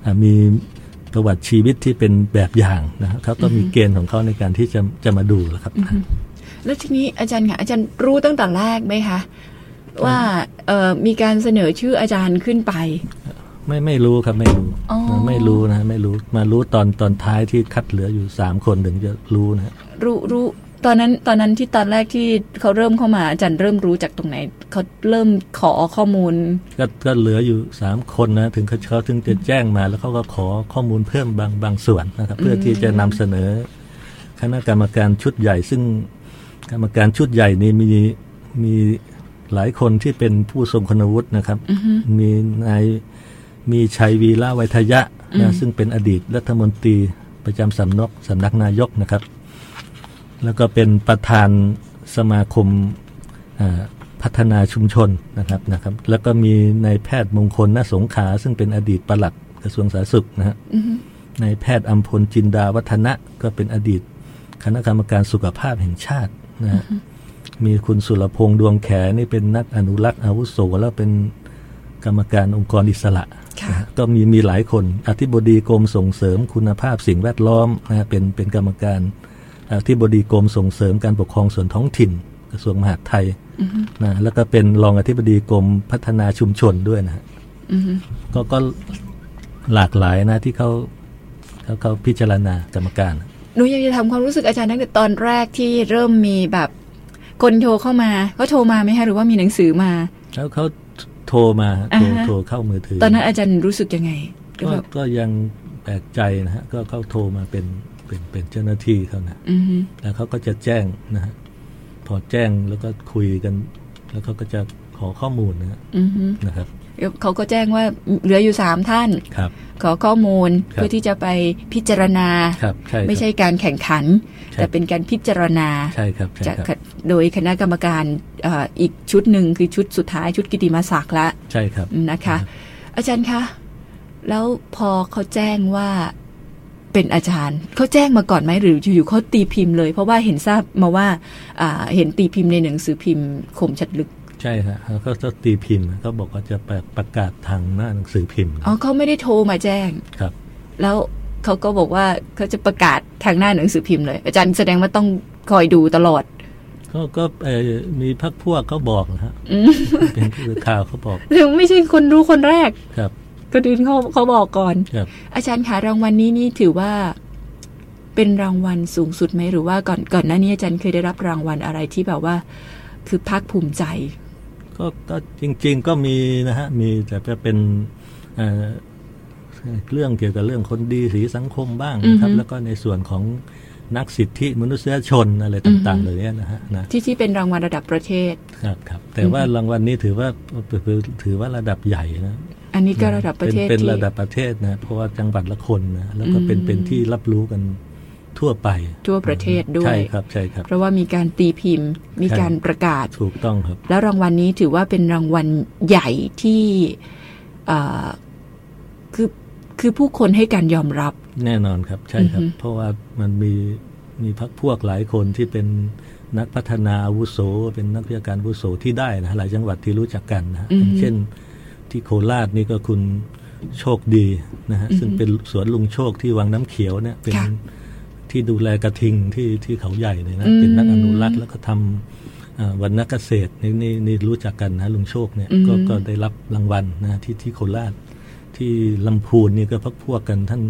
อ่ามีประวัติชีวิตที่เป็นแบบอย่างนะครับเขาก็มีเกณฑ์ของเขาในการที่จะจะมาดูแหละครับ แล้วทีนี้อาจารย์ค่ะอาจารย์รู้ตั้งแต่แรกไหมคะว่าเอ่อมีการเสนอชื่ออาจารย์ขึ้นไป ไม่ไม่รู้ครับไม่รู้อ๋อไม่รู้นะไม่รู้มารู้ตอนตอนท้ายที่คัดเหลืออยู่สามคนถึงจะรู้นะรู้รู้ตอนนั้นตอนนั้นที่ตอนแรกที่เขาเริ่มเข้ามาอาจารย์เริ่มรู้จากตรงไหนเขาเริ่มขอข้อมูล ก็ก็เหลืออยู่สามคนนะถึงเขาเขาถึงจะแจ้งมาแล้วเขาก็ขอข้อมูลเพิ่มบางบางส่วนนะครับ เพื่อที่จะนำเสนอ คณะกรรมการชุดใหญ่ ซึ่งกรรมการชุดใหญ่นี้มีมีหลายคนที่เป็นผู้ทรงคุณวุฒินะครับ มีนาย มีชัยวีระไวยทยะนะซึ่งเป็นอดีตรัฐมนตรีประจำสำนักสำนักนายกนะครับ แล้วก็เป็นประธานสมาคมอ่าพัฒนาชุมชนนะครับนะครับ แล้วก็มีนายแพทย์มงคลนสงขลาซึ่งเป็นอดีตปลัดกระทรวงสาธารณสุขนะฮะนายแพทย์อัมพลจินดาวัฒนะก็เป็นอดีตคณะกรรมการสุขภาพแห่งชาตินะฮะมีคุณสุรพงษ์ดวงแขนี่เป็นนักอนุรักษ์อาวุโสแล้วเป็นกรรมการองค์กรอิสระค่ะนะฮะ ก็มีมีหลายคน อธิบดีกรมส่งเสริมคุณภาพสิ่งแวดล้อมนะฮะเป็นเป็นกรรมการอธิบดีกรมส่งเสริมการปกครองส่วนท้องถิ่น กระทรวงมหาดไทยนะแล้วก็เป็นรองอธิบดีกรมพัฒนาชุมชนด้วยนะฮะอือฮึก็ก็หลากหลายนะที่เขาเขาเขาพิจารณากรรมการหนูอยากจะทำความรู้สึกอาจารย์ตั้งแต่ตอนแรกที่เริ่มมีแบบคนโทรเข้ามาเขาโทรมาไหมคะหรือว่ามีหนังสือมาแล้วเขา โทรมาโทรอ่าฮะโทรเข้ามือถือ ตอนนั้นอาจารย์รู้สึกยังไง ก็ก็แบบก็ยังแปลกใจนะฮะก็เขาโทรมาเป็นเป็นเป็นเจ้าหน้าที่เขานะอือฮึแล้วเขาก็จะแจ้งนะฮะพอแจ้งแล้วก็คุยกัน แล้วเขาก็จะขอข้อมูลนะฮะอือฮึนะครับ เขาก็แจ้งว่าเหลืออยู่สามท่านครับขอข้อมูลครับเพื่อที่จะไปพิจารณาครับใช่ครับไม่ใช่การแข่งขันใช่แต่เป็นการพิจารณาใช่ครับใช่จากครับโดยคณะกรรมการเอ่ออีกชุดหนึ่งคือชุดสุดท้ายชุดกิติมาศักดิ์ละใช่ครับนะคะ อาจารย์คะ แล้วพอเขาแจ้งว่าเป็นอาจารย์เขาแจ้งมาก่อนไหมหรืออยู่ๆเขาตีพิมพ์เลย เพราะว่าเห็นทราบมาว่าอ่าเห็นตีพิมพ์ในหนังสือพิมพ์คมชัดลึก ใช่ฮะเขาก็จะตีพิมพ์เขาบอกว่าจะประประกาศทางหน้าหนังสือพิมพ์อ๋อเขาไม่ได้โทรมาแจ้งครับ แล้วเขาก็บอกว่าเขาจะประกาศทางหน้าหนังสือพิมพ์เลย อาจารย์แสดงว่าต้องคอยดูตลอดก็ก็เอ่อมีพักพวกเขาบอกนะฮะอืมเป็นผู้ข่าวเขาบอกหรือไม่ใช่คนรู้คนแรกครับก็ดืนเขาเขาบอกก่อนครับอาจารย์คะรางวัลนี้นี่ถือว่าเป็นรางวัลสูงสุดไหมหรือว่าก่อนก่อนหน้านี้อาจารย์เคยได้รับรางวัลอะไรที่แบบว่า คือภาคภูมิใจ ก็ก็จริง ๆ ก็มีนะฮะมีแต่จะเป็นเอ่อเรื่องเกี่ยวกับเรื่องคนดีสีสังคมบ้างนะครับอือฮึแล้วก็ในส่วนของนักสิทธิมนุษยชนอะไรต่างๆเหล่านี้นะฮะนะที่ที่เป็นรางวัลระดับประเทศครับครับแต่ว่ารางวัลนี้ถือว่าถือว่าระดับใหญ่นะอันนี้ก็ระดับประเทศเป็นเป็นที่ระดับประเทศนะเพราะว่าจังหวัดละคนนะแล้วก็เป็นอืมเป็นที่รับรู้กัน ทั่วไป ทั่วประเทศด้วยใช่ครับใช่ครับ เพราะว่ามีการตีพิมพ์ มีใช่การประกาศถูกต้องครับ แล้วรางวัลนี้ถือว่าเป็นรางวัลใหญ่ที่เอ่อคือคือผู้คนให้การยอมรับ แน่นอนครับ ใช่ครับอือฮึเพราะว่ามันมีมีพักพวกหลายคนที่เป็นนักพัฒนาอาวุโส เป็นนักวิชาการอาวุโสที่ได้นะหลายจังหวัดที่รู้จักกันนะฮะอย่างเช่นที่โคราชนี่ก็คุณโชคดีนะฮะซึ่งเป็นสวนลุงโชคที่วังน้ำเขียวเนี่ยเป็นค่ะ ที่ดูแลกระทิงที่ที่เขาใหญ่เลยนะอืมเป็นนักอนุรักษ์แล้วก็ทำอ่าวันนักเกษตรนี่นี่นี่รู้จักกันนะลุงโชคเนี่ยก็ก็ได้รับรางวัลนะที่ที่โคราชที่ลำพูนนี่ก็พักพวกกันท่าน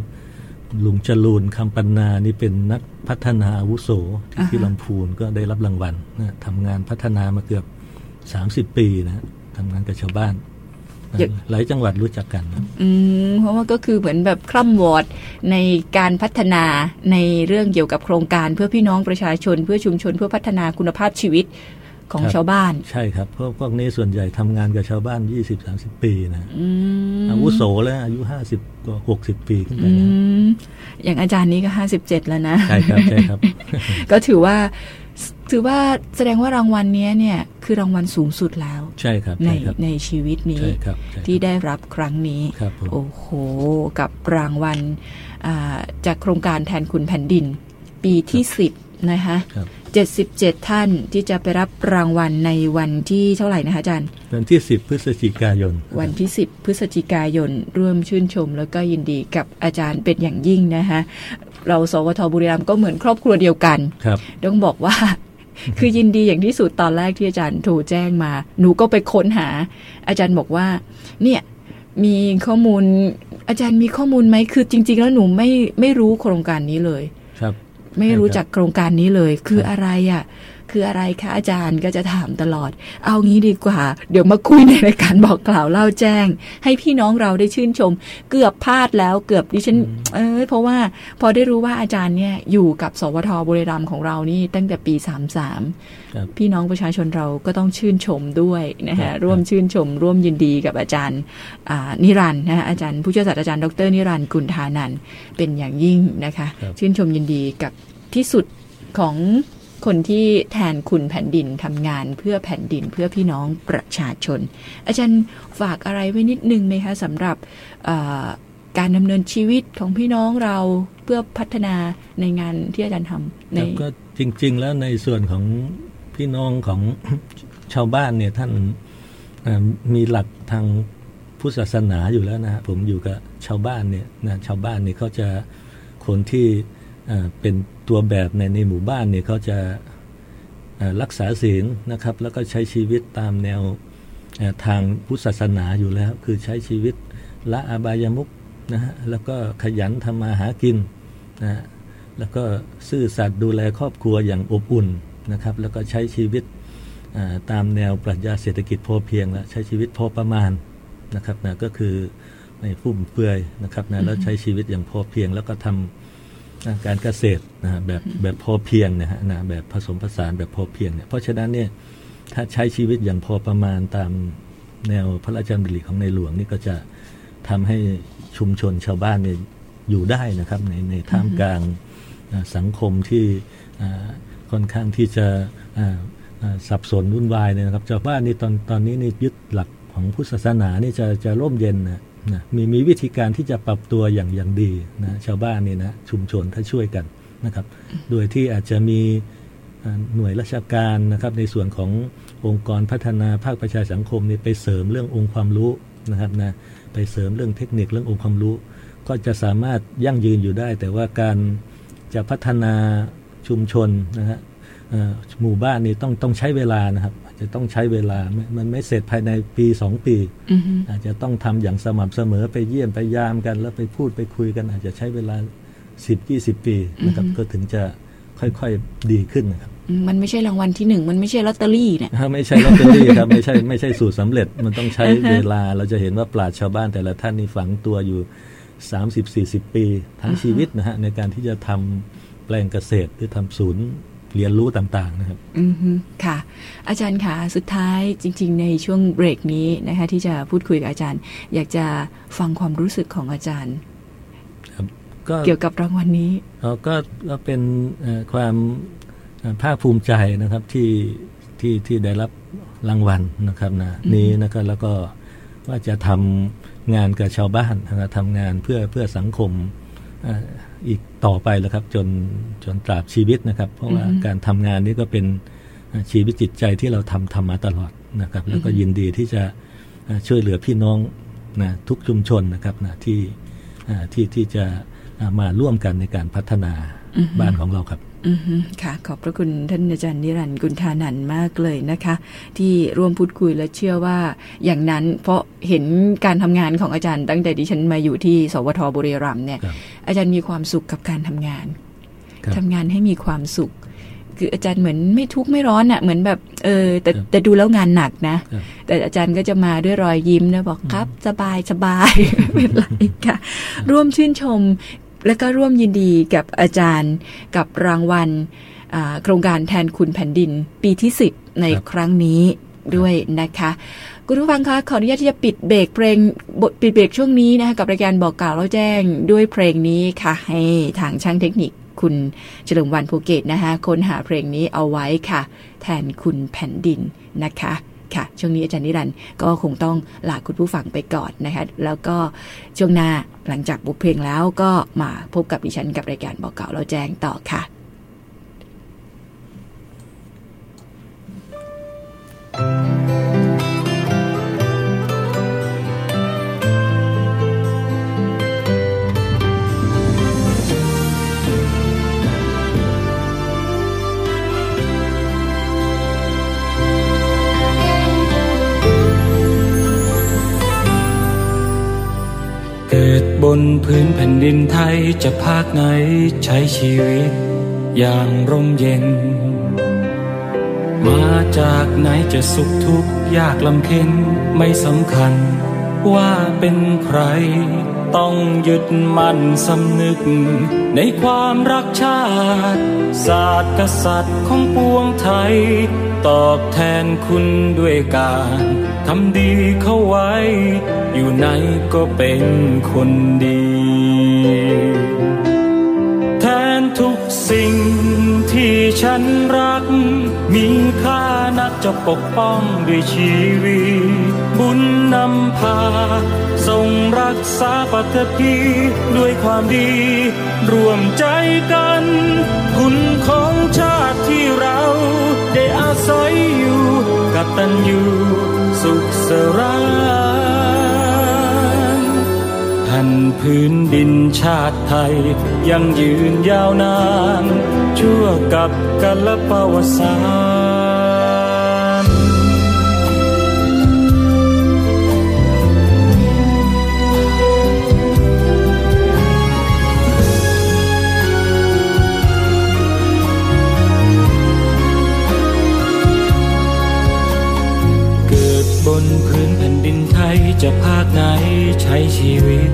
ลุงจรูนคำปันนานี่เป็นนักพัฒนาอาวุโสที่ที่ลำพูนก็ได้รับรางวัลนะทำงานพัฒนามาเกือบ 30 ปีนะทำงานกับชาวบ้านนะอย่าง หลายจังหวัดรู้จักกันนะอืมเพราะว่าก็คือเหมือนแบบคร่ำวอร์ดในการพัฒนาในเรื่องเกี่ยวกับโครงการเพื่อพี่น้องประชาชน เพื่อชุมชนเพื่อพัฒนาคุณภาพชีวิตของชาวบ้าน ใช่ครับเพราะพวกนี้ส่วนใหญ่ทำงานกับชาวบ้าน 20-30 ปีนะอืมอาวุโสแล้วอายุ 50กว่า60 ปีขึ้นไปอืนะมอย่างอาจารย์นี้ก็ห้าสิบเจ็ดแล้วนะ ใช่ครับใช่ครับ ก็ถือว่า ถือว่าแสดงว่ารางวัลเนี้ยเนี่ยคือรางวัลสูงสุดแล้วใช่ครับในใช่ครับในชีวิตนี้ใช่ครับใช่ครับที่ได้รับครั้งนี้ครับผมโอ้โห กับรางวัลอ่าจากโครงการแทนคุณแผ่นดิน ปีที่สิบนะคะครับเจ็ดสิบเจ็ดท่านที่จะไปรับรางวัลในวันที่เท่าไหร่นะคะอาจารย์ วันที่ 10 พฤศจิกายน วันที่ 10 พฤศจิกายนร่วมชื่นชม แล้วก็ยินดีกับอาจารย์เป็นอย่างยิ่งนะคะ เราสวทบุรีรัมย์ก็เหมือนครอบครัวเดียวกันครับต้องบอกว่าคือยินดีอย่างที่สุดตอนแรกที่อาจารย์โทรแจ้งมา หนูก็ไปค้นหา อาจารย์บอกว่า เนี่ยมีข้อมูล อาจารย์มีข้อมูลไหมคือจริง ๆ แล้วหนูไม่ไม่รู้โครงการนี้เลย ครับ ไม่รู้จักโครงการนี้เลย คือครับอะไรอะ คืออะไรคะอาจารย์ก็จะถามตลอด เอางี้ดีกว่า เดี๋ยวมาคุยในรายการบอกกล่าวเล่าแจ้ง ให้พี่น้องเราได้ชื่นชม เกือบพลาดแล้วเกือบดิฉัน เออเพราะว่าพอได้รู้ว่าอาจารย์เนี่ยอยู่กับสวทบุรีรัมย์ของเรานี่ตั้งแต่ปี 33ครับพี่น้องประชาชนเราก็ต้องชื่นชมด้วยนะครัฮะบร่วมชื่นชม ร่วมยินดีกับอาจารย์อ่านิรันดร์นะฮะอาจารย์ผู้ช่วยศาสตราจารย์ดรนิรันดร์กุลธานันท์เป็นอย่างยิ่งนะคะครับชื่นชมยินดีกับที่สุดของ คนที่แทนคุณแผ่นดินทำงานเพื่อแผ่นดินเพื่อพี่น้องประชาชน อาจารย์ฝากอะไรไว้นิดนึงไหมคะสำหรับการดำเนินชีวิตของพี่น้องเราเพื่อพัฒนาในงานที่อาจารย์ทำในก็จริง ๆ แล้วในส่วนของพี่น้องของชาวบ้านเนี่ยท่านมีหลักทางพุทธศาสนาอยู่แล้วนะฮะผมอยู่กับชาวบ้านเนี่ยนะชาวบ้านเนี่ยเขาจะคนที่ เป็นตัวแบบในในหมู่บ้านเนี่ยเขาจะรักษาศีลนะครับ แล้วก็ใช้ชีวิตตามแนวทางพุทธศาสนาอยู่แล้ว คือใช้ชีวิตละอบายมุขนะฮะแล้วก็ขยันทำมาหากินนะฮะแล้วก็ซื่อสัตย์ดูแลครอบครัวอย่างอบอุ่นนะครับ แล้วก็ใช้ชีวิตตามแนวปรัชญาเศรษฐกิจพอเพียงและใช้ชีวิตพอประมาณนะครับนะก็คือไม่ฟุ่มเฟือยนะครับนะแล้วใช้ชีวิตอย่างพอเพียงแล้วก็ทำ การเกษตรนะแบบแบบพอเพียงนะฮะนะแบบผสมผสานแบบพอเพียงเนี่ยเพราะฉะนั้นเนี่ยถ้าใช้ชีวิตอย่างพอประมาณตามแนวพระราชดำริของในหลวงนี่ก็จะทำให้ชุมชนชาวบ้านเนี่ยอยู่ได้นะครับในในท่ามกลางสังคมที่ค่อนข้างที่จะสับสนวุ่นวายเนี่ยนะครับชาวบ้านนี่ตอนตอนนี้นี่ยึดหลักของพุทธศาสนานี่จะจะร่มเย็นนะ นะมีมีวิธีการที่จะปรับตัวอย่างอย่างดีนะชาวบ้านนี่นะชุมชนถ้าช่วยกันนะครับ โดยที่อาจจะมีหน่วยราชการนะครับ ในส่วนขององค์กรพัฒนาภาคประชาสังคมนี่ไปเสริมเรื่ององค์ความรู้นะครับนะไปเสริมเรื่องเทคนิคเรื่ององค์ความรู้ ก็จะสามารถยั่งยืนอยู่ได้ แต่ว่าการจะพัฒนาชุมชนนะฮะ หมู่บ้านนี่ต้องต้องใช้เวลานะครับ จะต้องใช้เวลา มันไม่เสร็จภายในปีสองปีอาจจะต้องทำอย่างสม่ำเสมอไปเยี่ยมไปยามกัน แล้วไปพูดไปคุยกัน อาจจะใช้เวลาสิบยี่สิบปีนะครับก็ถึงจะค่อยๆดีขึ้นนะครับมันไม่ใช่รางวัลที่หนึ่งมันไม่ใช่ลอตเตอรี่เนี่ยไม่ใช่ลอตเตอรี่ครับไม่ใช่ไม่ใช่สูตรสาเร็จมันต้องใช้เวลาเราจะเห็นว่าปราชชาวบ้านแต่ละท่านนี่ฝังตัวอยู่สามสิบสี่สิบปี ทั้งชีวิตนะฮะในการที่จะทำแปลงเกษตรหรือทำศูนย์ เรียนรู้ต่างๆนะครับอืมค่ะ อาจารย์ค่ะสุดท้ายจริง ๆ ในช่วงเบรกนี้นะคะ ที่จะพูดคุยกับอาจารย์ อยากจะฟังความรู้สึกของอาจารย์ครับเกี่ยวกับรางวัลนนี้ก็ก็เป็นความภาคภูมิใจนะครับที่ที่ที่ได้รับรางวัลนะครับนะนี้นะครับแล้วก็ว่าจะทำงานกับชาวบ้านนะทำงานเพื่อเพื่อสังคม อีกต่อไปแล้วครับจนจนตราบชีวิตนะครับ เพราะว่าการทำงานนี้ก็เป็นชีวิตจิตใจที่เราทำทำมาตลอดนะครับ แล้วก็ยินดีที่จะช่วยเหลือพี่น้องนะทุกชุมชนนะครับนะที่ที่ที่จะมาร่วมกันในการพัฒนาบ้านของเราครับอื ค่ะ ขอบพระคุณท่านอาจารย์นิรันดร์กุลธานันมากเลยนะคะ ที่ร่วมพูดคุยและเชื่อว่า อย่างนั้นเพราะเห็นการทำงานของอาจารย์ตั้งแต่ดิฉันมาอยู่ที่ สวทบุรีรัมย์เนี่ย อาจารย์มีความสุขกับการทำงานทำงานให้มีความสุข คืออาจารย์เหมือนไม่ทุกข์ไม่ร้อนอะ่ะเหมือนแบบเออแต่แต่ดูแล้วงานหนักนะ แต่อาจารย์ก็จะมาด้วยรอยยิ้มนะบอกครับ สบายสบายเป็นไรค่ะร่วมชื่นชม และก็ร่วมยินดีกับอาจารย์กับรางวัลโครงการแทนคุณแผ่นดินปีที่สิบในครั้งนี้ด้วยนะคะคุณผู้ฟังคะขออนุญาตที่จะปิดเบรกเพลงบทปิดเบรกช่วงนี้นะคะกับรายการบอกกล่าวแล้วแจ้งด้วยเพลงนี้ค่ะ ให้ทางช่างเทคนิคคุณเฉลิมวันภูเก็ตนะคะค้นหาเพลงนี้เอาไว้ค่ะ แทนคุณแผ่นดินนะคะ ค่ะ ช่วงนี้อาจารย์นิรันด์ก็คงต้องลาคุณผู้ฟังไปก่อนนะคะ แล้วก็ช่วงหน้าหลังจากบุกเพลงแล้วก็มาพบกับดิฉันกับรายการบอกเก่าเราแจ้งต่อค่ะเบนพื้นแผ่นดินไทยจะภาคไหนใช้ชีวิต อย่างร่มเย็น มาจากไหนจะสุขทุกข์ยากลำเค็นไม่สำคัญ ว่าเป็นใคร ต้องยึดมั่นสำนึก ในความรักชาติ ศาสตร์กษัตริย์ของปวงไทย ตอบแทนคุณด้วยการ ทำดีเข้าไว้ อยู่ไหนก็เป็นคนดี แทนทุกสิ่งที่ฉันรัก มีค่านักจะปกป้องด้วยชีวิต บุญนำพาทรงรักษาปัตภีด้วยความดีรวมใจกัน คุณของชาติที่เรา ได้อาศัยอยู่กัตันอยู่ สุขสรานแผ่นพื้นดินชาติไทยยังยืนยาวนาน ชั่วกับกัลปวสาน นพื้นแผ่นดินไทยจะภาคไหนใช้ชีวิต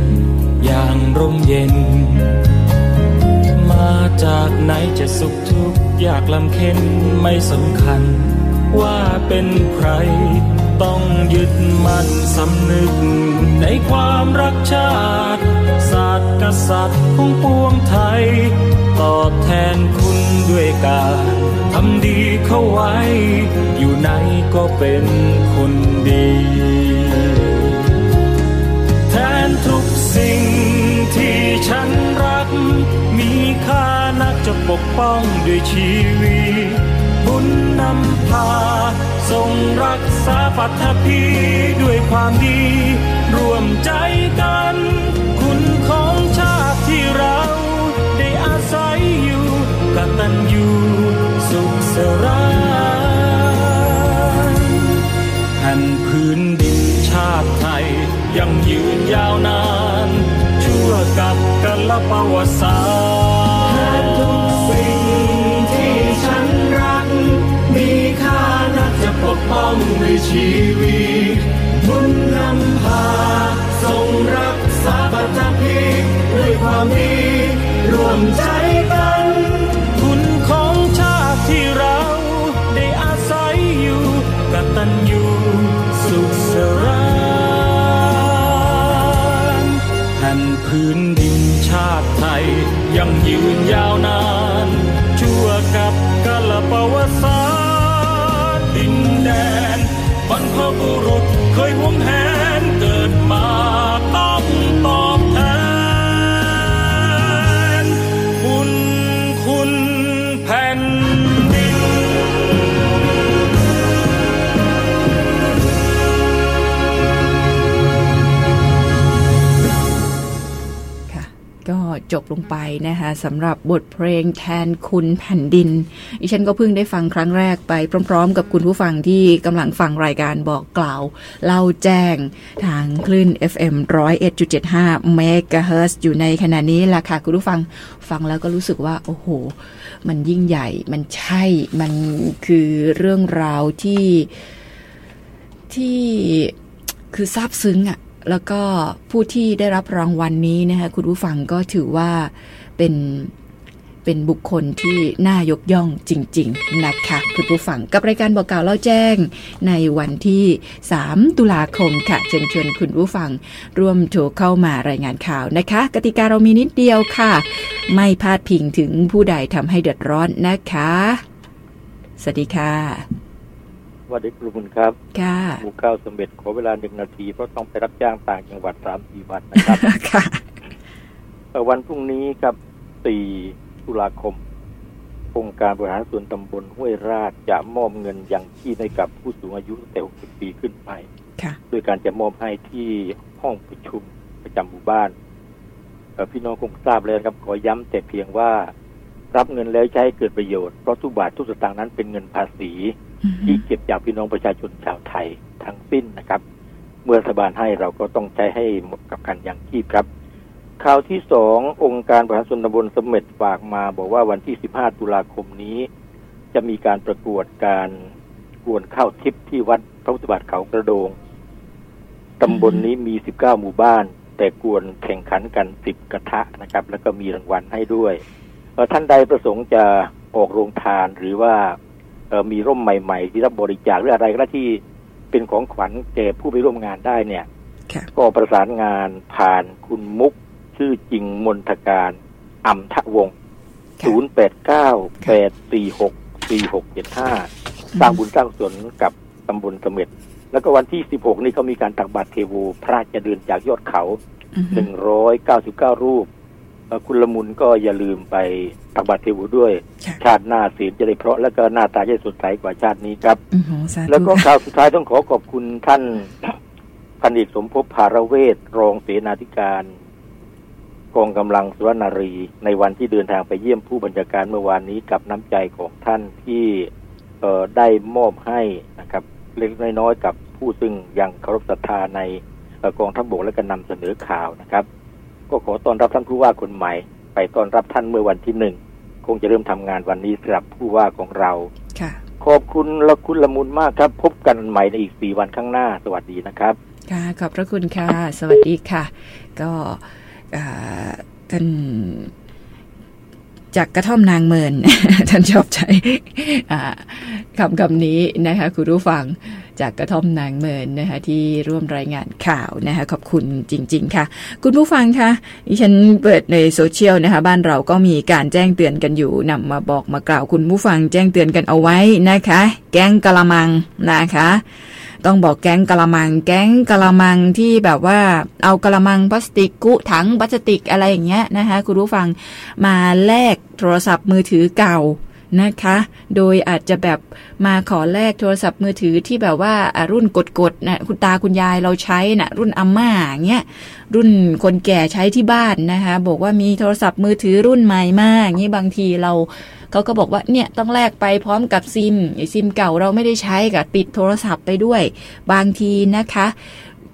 อย่างร่มเย็น มาจากไหนจะสุขทุกข์ยากลำเค็นไม่สำคัญ ว่าเป็นใคร ต้องยึดมั่นสำนึกในความรักชาติ กษัตริย์ของปวงไทย ตอบแทนคุณด้วยการทำดีเข้าไว้ อยู่ไหนก็เป็นคนดี แทนทุกสิ่งที่ฉันรัก มีค่านักจะปกป้องด้วยชีวิตบุญนำพาทรงรักษาปัทภีด้วยความดี ร่วมใจกัน กตัญญูสุขสรานแผ่นพื้นดินชาติไทยยังยืนยาวนาน ชั่วกับกันละประวัติศาสตร์ทุกสิ่งที่ฉันรัก มีค่านักจะปกป้องด้วยชีวิตบุญนำพาทรงรักษาปัจพีด้วยความดีร่วมใจ สุขสรานแผ่นพื้นดินชาติไทยยังยืนยาวนาน ชั่วกับกาลประวัติศาสตร์ดินแดนบรรพบุรุษเคยหวงแหน จบลงไปนะคะสำหรับบทเพลงแทนคุณแผ่นดินดิฉันก็เพิ่งได้ฟังครั้งแรกไปพร้อม ๆ กับคุณผู้ฟังที่กำลังฟังรายการบอกกล่าว เล่าแจ้งทางคลื่น FM 101.75 MHz อยู่ในขณะนี้ล่ะค่ะ คุณผู้ฟังฟังแล้วก็รู้สึกว่า โอ้โห มันยิ่งใหญ่ มันใช่ มันคือเรื่องราวที่ที่คือซาบซึ้งอะ แล้วก็ผู้ที่ได้รับรางวัลนนี้นะคะคุณผู้ฟังก็ถือว่าเป็นเป็นบุคคลที่น่ายกย่องจริง ๆ นะคะคุณผู้ฟังกับรายการบอกกล่าวเล่าแจ้ง ในวันที่ 3 ตุลาคมค่ะเชิญชวนคุณผู้ฟัง ร่วมโทรเข้ามารายงานข่าวนะคะ กติกาเรามีนิดเดียวค่ะ ไม่พลาดพิงถึงผู้ใดทำให้เดือดร้อนนะคะ สวัสดีค่ะ วัสดีคุณบุญครับค่ะหมู่เก้าสมเด็จขอเวลาหนึ่งนาที เพราะต้องไปรับจ้างต่างจังหวัดสามสี่วันนะครับค่ะเอ่อวันพรุ่งนี้ครับสี่ตุลาคมองค์การบริหารส่วนตำบลห้วยราชจะมอบเงินยังชีพให้กับผู้สูงอายุตั้งแต่60ปีขึ้นไปค่ะโดยการจะมอบให้ที่ห้องประชุมประจำหมู่บ้านเอ่อพี่น้องคงทราบแล้วนะครับขอย้ำแต่เพียงว่า รับเงินแล้วใช้ให้เกิดประโยชน์เพราะทุกบาททุกสตางค์นั้นเป็นเงินภาษี ที่เก็บจากพี่น้องประชาชนชาวไทยทั้งสิ้นนะครับ เมื่อรัฐบาลให้เราก็ต้องใช้ให้หมดกับการยังชีพครับข่าวที่สององค์การบริหารส่วนตำบลเสม็ดฝากมาบอกว่าวันที่ 15 ตุลาคมนี้ จะมีการประกวดการกวนข้าวทิพย์ที่วัดพระพุทธบาทเขากระโดงตำบลนี้มี 19 หมู่บ้าน แต่กวนแข่งขันกัน 10 กระทะนะครับ แล้วก็มีรางวัลให้ด้วยท่านใดประสงค์จะออกโรงทานหรือว่า มีร่มใหม่ๆ ที่รับบริจาคหรืออะไรก็ได้ที่เป็นของขวัญแก่ผู้ไปร่วมงานได้เนี่ยค่ะก็ประสานงานผ่านคุณมุก ชื่อจริงมนทการอัมทะวงศ์ค่ะศูนย์แปดเก้าแปดสี่หกสี่หกเจ็ดห้าสร้างบุญสร้างกุศลกับตำบลเสม็ดแล้วก็วันที่สิบหกนี่เขามีการตักบาตรเทโวพระจะเดินจากยอดเขาอือหฮึนึ่งร้อยเก้าสิบเก้ารูปเอ่อ คุณละมุนก็อย่าลืมไปตักบาตรเทโวด้วยค่ะชาติหน้าศีลจะได้เพราะแล้วก็หน้าตาจะได้สดใสกว่าชาตินี้ครับอือฮึสาธุแล้วก็ข่าวสุดท้ายต้องขอขอบคุณท่านพันเอกสมภพภารเวทรองเสนาธิการกองกำลังสุรนารี ในวันที่เดินทางไปเยี่ยมผู้บัญชาการเมื่อวานนี้กับน้ำใจของท่านที่เอ่อได้มอบให้นะครับเล็กๆน้อยๆกับผู้ซึ่งยังเคารพศรัทธาในเอ่อกองทัพบกและก็นำเสนอข่าวนะครับ ก็ขอต้อนรับท่านผู้ว่าคนใหม่ ไปต้อนรับท่านเมื่อวันที่หนึ่งคงจะเริ่มทำงานวันนี้สำหรับผู้ว่าของเราค่ะขอบคุณและคุณละมุนมากครับ พบกันใหม่ในอีกสี่วันข้างหน้า สวัสดีนะครับ ค่ะ ขอบพระคุณค่ะ สวัสดีค่ะ ก็อ่าท่านจากกระท่อมนางเมิน ท่านชอบใช้อ่าคำคำนี้นะคะคุณผู้ฟัง จากกระท่อมนางเมินนะคะที่ร่วมรายงานข่าวนะคะขอบคุณจริง ๆ ค่ะ คุณผู้ฟังคะดิฉันเปิดในโซเชียลนะคะบ้านเราก็มีการแจ้งเตือนกันอยู่นำมาบอกมากล่าวคุณผู้ฟังแจ้งเตือนกันเอาไว้นะคะ แก๊งกะละมังนะคะ ต้องบอกแก๊งกะละมัง แก๊งกะละมังที่แบบว่าเอากะละมังพลาสติกกุถังพลาสติกอะไรอย่างเงี้ยนะคะคุณผู้ฟังมาแลกโทรศัพท์มือถือเก่า นะคะ โดยอาจจะแบบมาขอแลกโทรศัพท์มือถือที่แบบว่ารุ่นกดๆนะคุณตาคุณยายเราใช้นะรุ่นอาม่าเงี้ยรุ่นคนแก่ใช้ที่บ้านนะคะ บอกว่ามีโทรศัพท์มือถือรุ่นใหม่มากงี้บางทีเราเขาก็บอกว่าเนี่ยต้องแลกไปพร้อมกับซิมไอซิมเก่าเราไม่ได้ใช้กับติดโทรศัพท์ไปด้วย บางทีนะคะ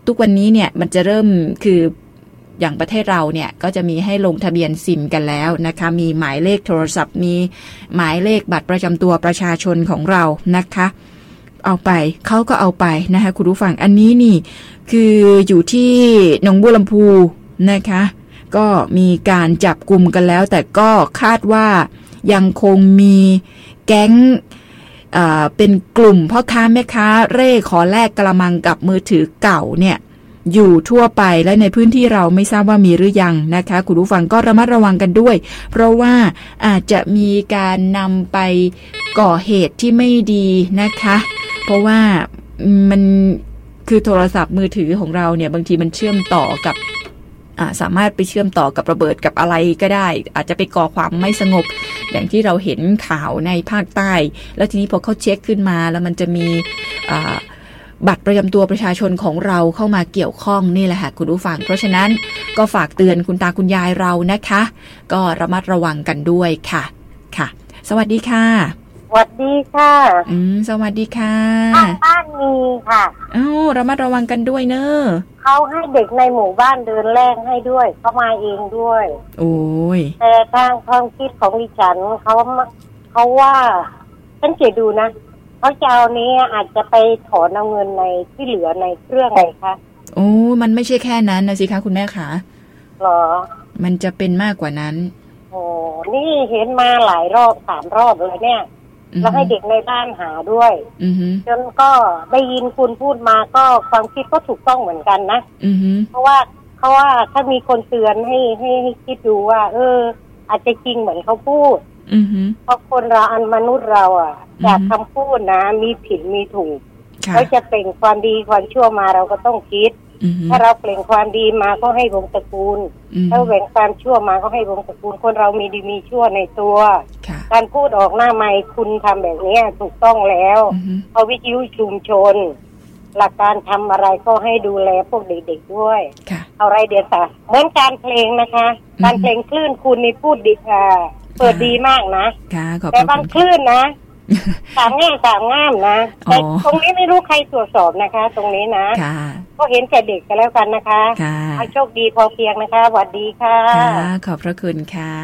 ทุกวันนี้เนี่ยมันจะเริ่มคือ อย่างประเทศเราเนี่ยก็จะมีให้ลงทะเบียนซิมกันแล้วนะคะ มีหมายเลขโทรศัพท์ มีหมายเลขบัตรประจำตัวประชาชนของเรานะคะ เอาไปเขาก็เอาไปนะคะคุณผู้ฟังอันนี้นี่ คืออยู่ที่หนองบัวลำพูนะคะ ก็มีการจับกลุ่มกันแล้ว แต่ก็คาดว่ายังคงมีแก๊งเป็นกลุ่มพ่อค้าแม่ค้าเร่ขอแลกกระมังกับมือถือเก่าเนี่ย อยู่ทั่วไปและในพื้นที่เราไม่ทราบว่ามีหรือยังนะคะ คุณผู้ฟังก็ระมัดระวังกันด้วย เพราะว่าอาจจะมีการนำไปก่อเหตุที่ไม่ดีนะคะ เพราะว่ามันคือโทรศัพท์มือถือของเราเนี่ยบางทีมันเชื่อมต่อกับสามารถไปเชื่อมต่อกับระเบิดกับอะไรก็ได้ อาจจะไปก่อความไม่สงบ อย่างที่เราเห็นข่าวในภาคใต้ แล้วทีนี้พอเขาเช็คขึ้นมาแล้วมันจะมีอ่า บัตรประจำตัวประชาชนของเราเข้ามาเกี่ยวข้องนี่แหละค่ะคุณผู้ฟัง เพราะฉะนั้นก็ฝากเตือนคุณตาคุณยายเรานะคะ ก็ระมัดระวังกันด้วยค่ะค่ะ สวัสดีค่ะสวัสดีค่ะ อืม สวัสดีค่ะข้างบ้านมีค่ะเอ้าระมัดระวังกันด้วยเนอะเขาให้เด็กในหมู่บ้านเดินแลกให้ด้วย เขามาเองด้วย โอ้ย แต่ทางความคิดของดิฉันเขาเขาว่าฉันเกดูนะ เขาจะเอานี้อาจจะไปถอนเอาเงินในที่เหลือในเครื่องไหนคะโอ้มันไม่ใช่แค่นั้นนะสิคะคุณแม่คะหรอ มันจะเป็นมากกว่านั้น โอ้นี่เห็นมาหลายรอบสามรอบเลยเนี่ยอือฮึแล้วให้เด็กในบ้านหาด้วยอือฮึจนก็ได้ยินคุณพูดมาก็ความคิดก็ถูกต้องเหมือนกันนะอือฮึเพราะว่าเขาว่าถ้ามีคนเตือนให้ให้ให้คิดดูว่า เออ อาจจะจริงเหมือนเขาพูดอือฮึ เพราะคนเราอันมนุษย์เราอะอืมจากคำพูดนะ มีผิดมีถูกค่ะเขาจะเปล่งความดีความชั่วมาเราก็ต้องคิดอือฮึถ้าเราเปล่งความดีมาก็ให้วงตระกูลอือฮึถ้าเปล่งความชั่วมาก็ให้วงตระกูล คนเรามีดีมีชั่วในตัวค่ะการพูดออกหน้าไม่คุณทำแบบเนี้ยถูกต้องแล้วอือฮึเอาวิทยุชุมชน หลักการทำอะไรก็ให้ดูแลพวกเด็กๆด้วยค่ะเอาไรเดียวค่ะเหมือนการเพลงนะคะอืมการเพลงคลื่นคุณนี่พูดดีอ่า เปิดดีมากนะค่ะขอบพแต่ระบางคุณคลื่นนะสามแง่สามง่ามนะอ๋อแต่ตรงนี้ไม่รู้ใครตรวจสอบนะคะ ตรงนี้นะค่ะก็เห็นแก่เด็กกันแล้วกันนะคะค่ะเอาโชคดีพอเพียงนะคะสวัสดีค่ะค่ะขอบพระคุณค่ะ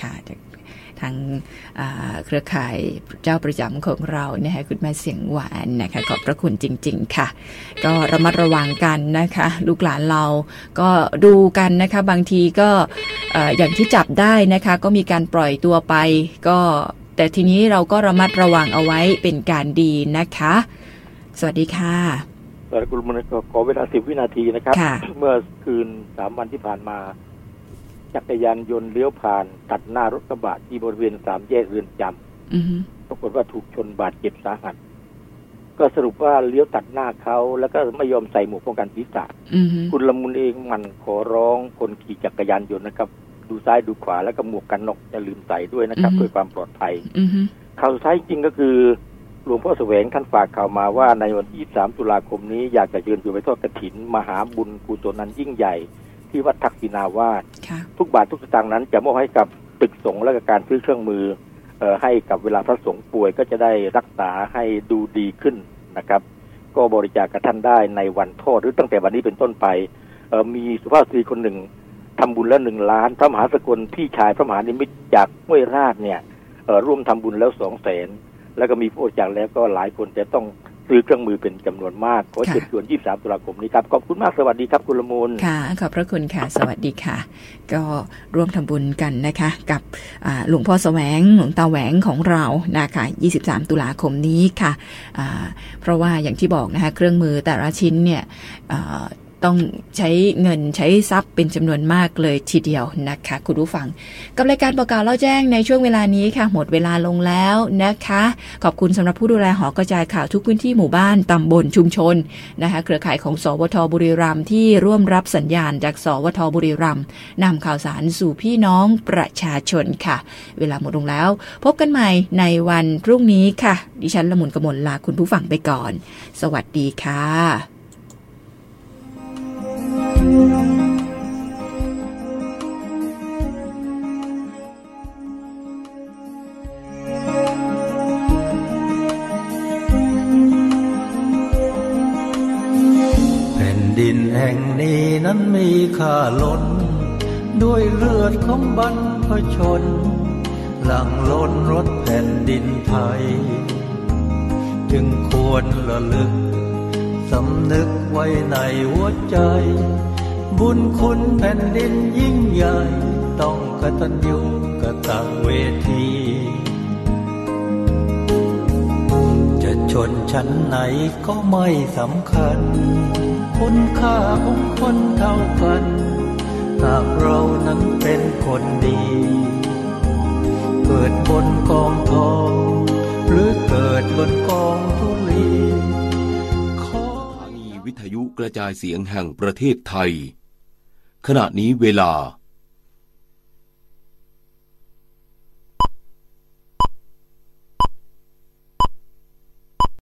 ค่ะจากทางอ่า เครือข่ายเจ้าประจำของเราเนี่ยค่ะคุณแม่เสียงหวานนะคะขอบพระคุณจริง ๆ ค่ะ ก็ระมัดระวังกันนะคะ ลูกหลานเราก็ดูกันนะคะบางทีก็เอ่ออย่างที่จับได้นะคะ ก็มีการปล่อยตัวไป ก็แต่ทีนี้เราก็ระมัดระวังเอาไว้เป็นการดีนะคะ สวัสดีค่ะแต่คุณมนก็ขอเวลาสิบวินาทีนะครับค่ะเมื่อคืนสามวันที่ผ่านมา จักรยานยนต์เลี้ยวผ่าน ตัดหน้ารถกระบะที่บริเวณสามแยกเรือนจำอือฮึปรากฏว่าถูกชนบาดเจ็บสาหัส ก็สรุปว่าเลี้ยวตัดหน้าเขาแล้วก็ไม่ยอมใส่หมวกป้องกันศีรษะอือฮึคุณละมุนเองมันขอร้องคนขี่จักรยานยนต์นะครับ ดูซ้ายดูขวาแล้วก็หมวกกันน็อกอย่าลืมใส่ด้วยนะครับเพื่อความปลอดภัยอือฮึข่าวสุดท้ายจริงก็คือหลวงพ่อแสวงท่านฝากข่าวมาว่าในวันที่3ตุลาคมนี้อยากจะเชิญชวนไปทอดกระถิน มหาบุญกุศลนั้นยิ่งใหญ่ ที่วัดทักษิณาวาสค่ะทุกบาททุกสตางค์นั้นจะมอบให้กับตึกสงฆ์และก็การซื้อเครื่องมือเอ่อให้กับเวลาพระสงฆ์ป่วยก็จะได้รักษาให้ดูดีขึ้นนะครับ ก็บริจาคกับท่านได้ในวันทอดหรือตั้งแต่วันนี้เป็นต้นไปเอ่อมีสุภาพสตรีคนหนึ่งทำบุญแล้วหนึ่งล้าน พระมหาสกลพี่ชายพระมหานิมิตรจากห้วยราชเนี่ยเอ่อร่วมทำบุญแล้วสองแสนแล้วก็มีผู้บริจาคแล้วก็หลายคนจะต้อง ซื้อเครื่องมือเป็นจำนวนมากขอค่ะเชิญชวน 23 ตุลาคมนี้ครับ ขอบคุณมาก สวัสดีครับคุณละมุนค่ะ ขอบพระคุณค่ะ สวัสดีค่ะ ก็ร่วมทำบุญกันนะคะ กับอ่าหลวงพ่อแสวง หลวงตาแหวงของเรานะคะ 23 ตุลาคมนี้ค่ะอ่าเพราะว่าอย่างที่บอกนะคะ เครื่องมือแต่ละชิ้นเนี่ยอ่า ต้องใช้เงินใช้ทรัพย์เป็นจำนวนมากเลยทีเดียวนะคะ คุณผู้ฟัง กับรายการบอกกาวเล่าแจ้งในช่วงเวลานี้ค่ะ หมดเวลาลงแล้วนะคะ ขอบคุณสำหรับผู้ดูแลหอกระจายข่าวทุกพื้นที่หมู่บ้านตำบลชุมชนนะคะ เครือข่ายของสวทบุรีรัมย์ที่ร่วมรับสัญญาณจากสวทบุรีรัมย์นำข่าวสารสู่พี่น้องประชาชนค่ะ เวลาหมดลงแล้ว พบกันใหม่ในวันพรุ่งนี้ค่ะ ดิฉันละมุนกมลลาคุณผู้ฟังไปก่อน สวัสดีค่ะ ดินแห่งนี้นั้นมีค่าล้น ด้วยเลือดของบรรพชน หลังล้นรถแผ่นดินไทย จึงควรระลึก สำนึกไว้ในหัวใจ บุญคุณแผ่นดินยิ่งใหญ่ ต้องกตัญญูกะตะเวที จะชนชั้นไหนก็ไม่สำคัญ คุณค่าของคนเท่ากัน หากเรานั้นเป็นคนดี เกิดบนกองทอง หรือเกิดบนกอง ทยุกระจายเสียงแห่งประเทศไทย ขณะนี้เวลา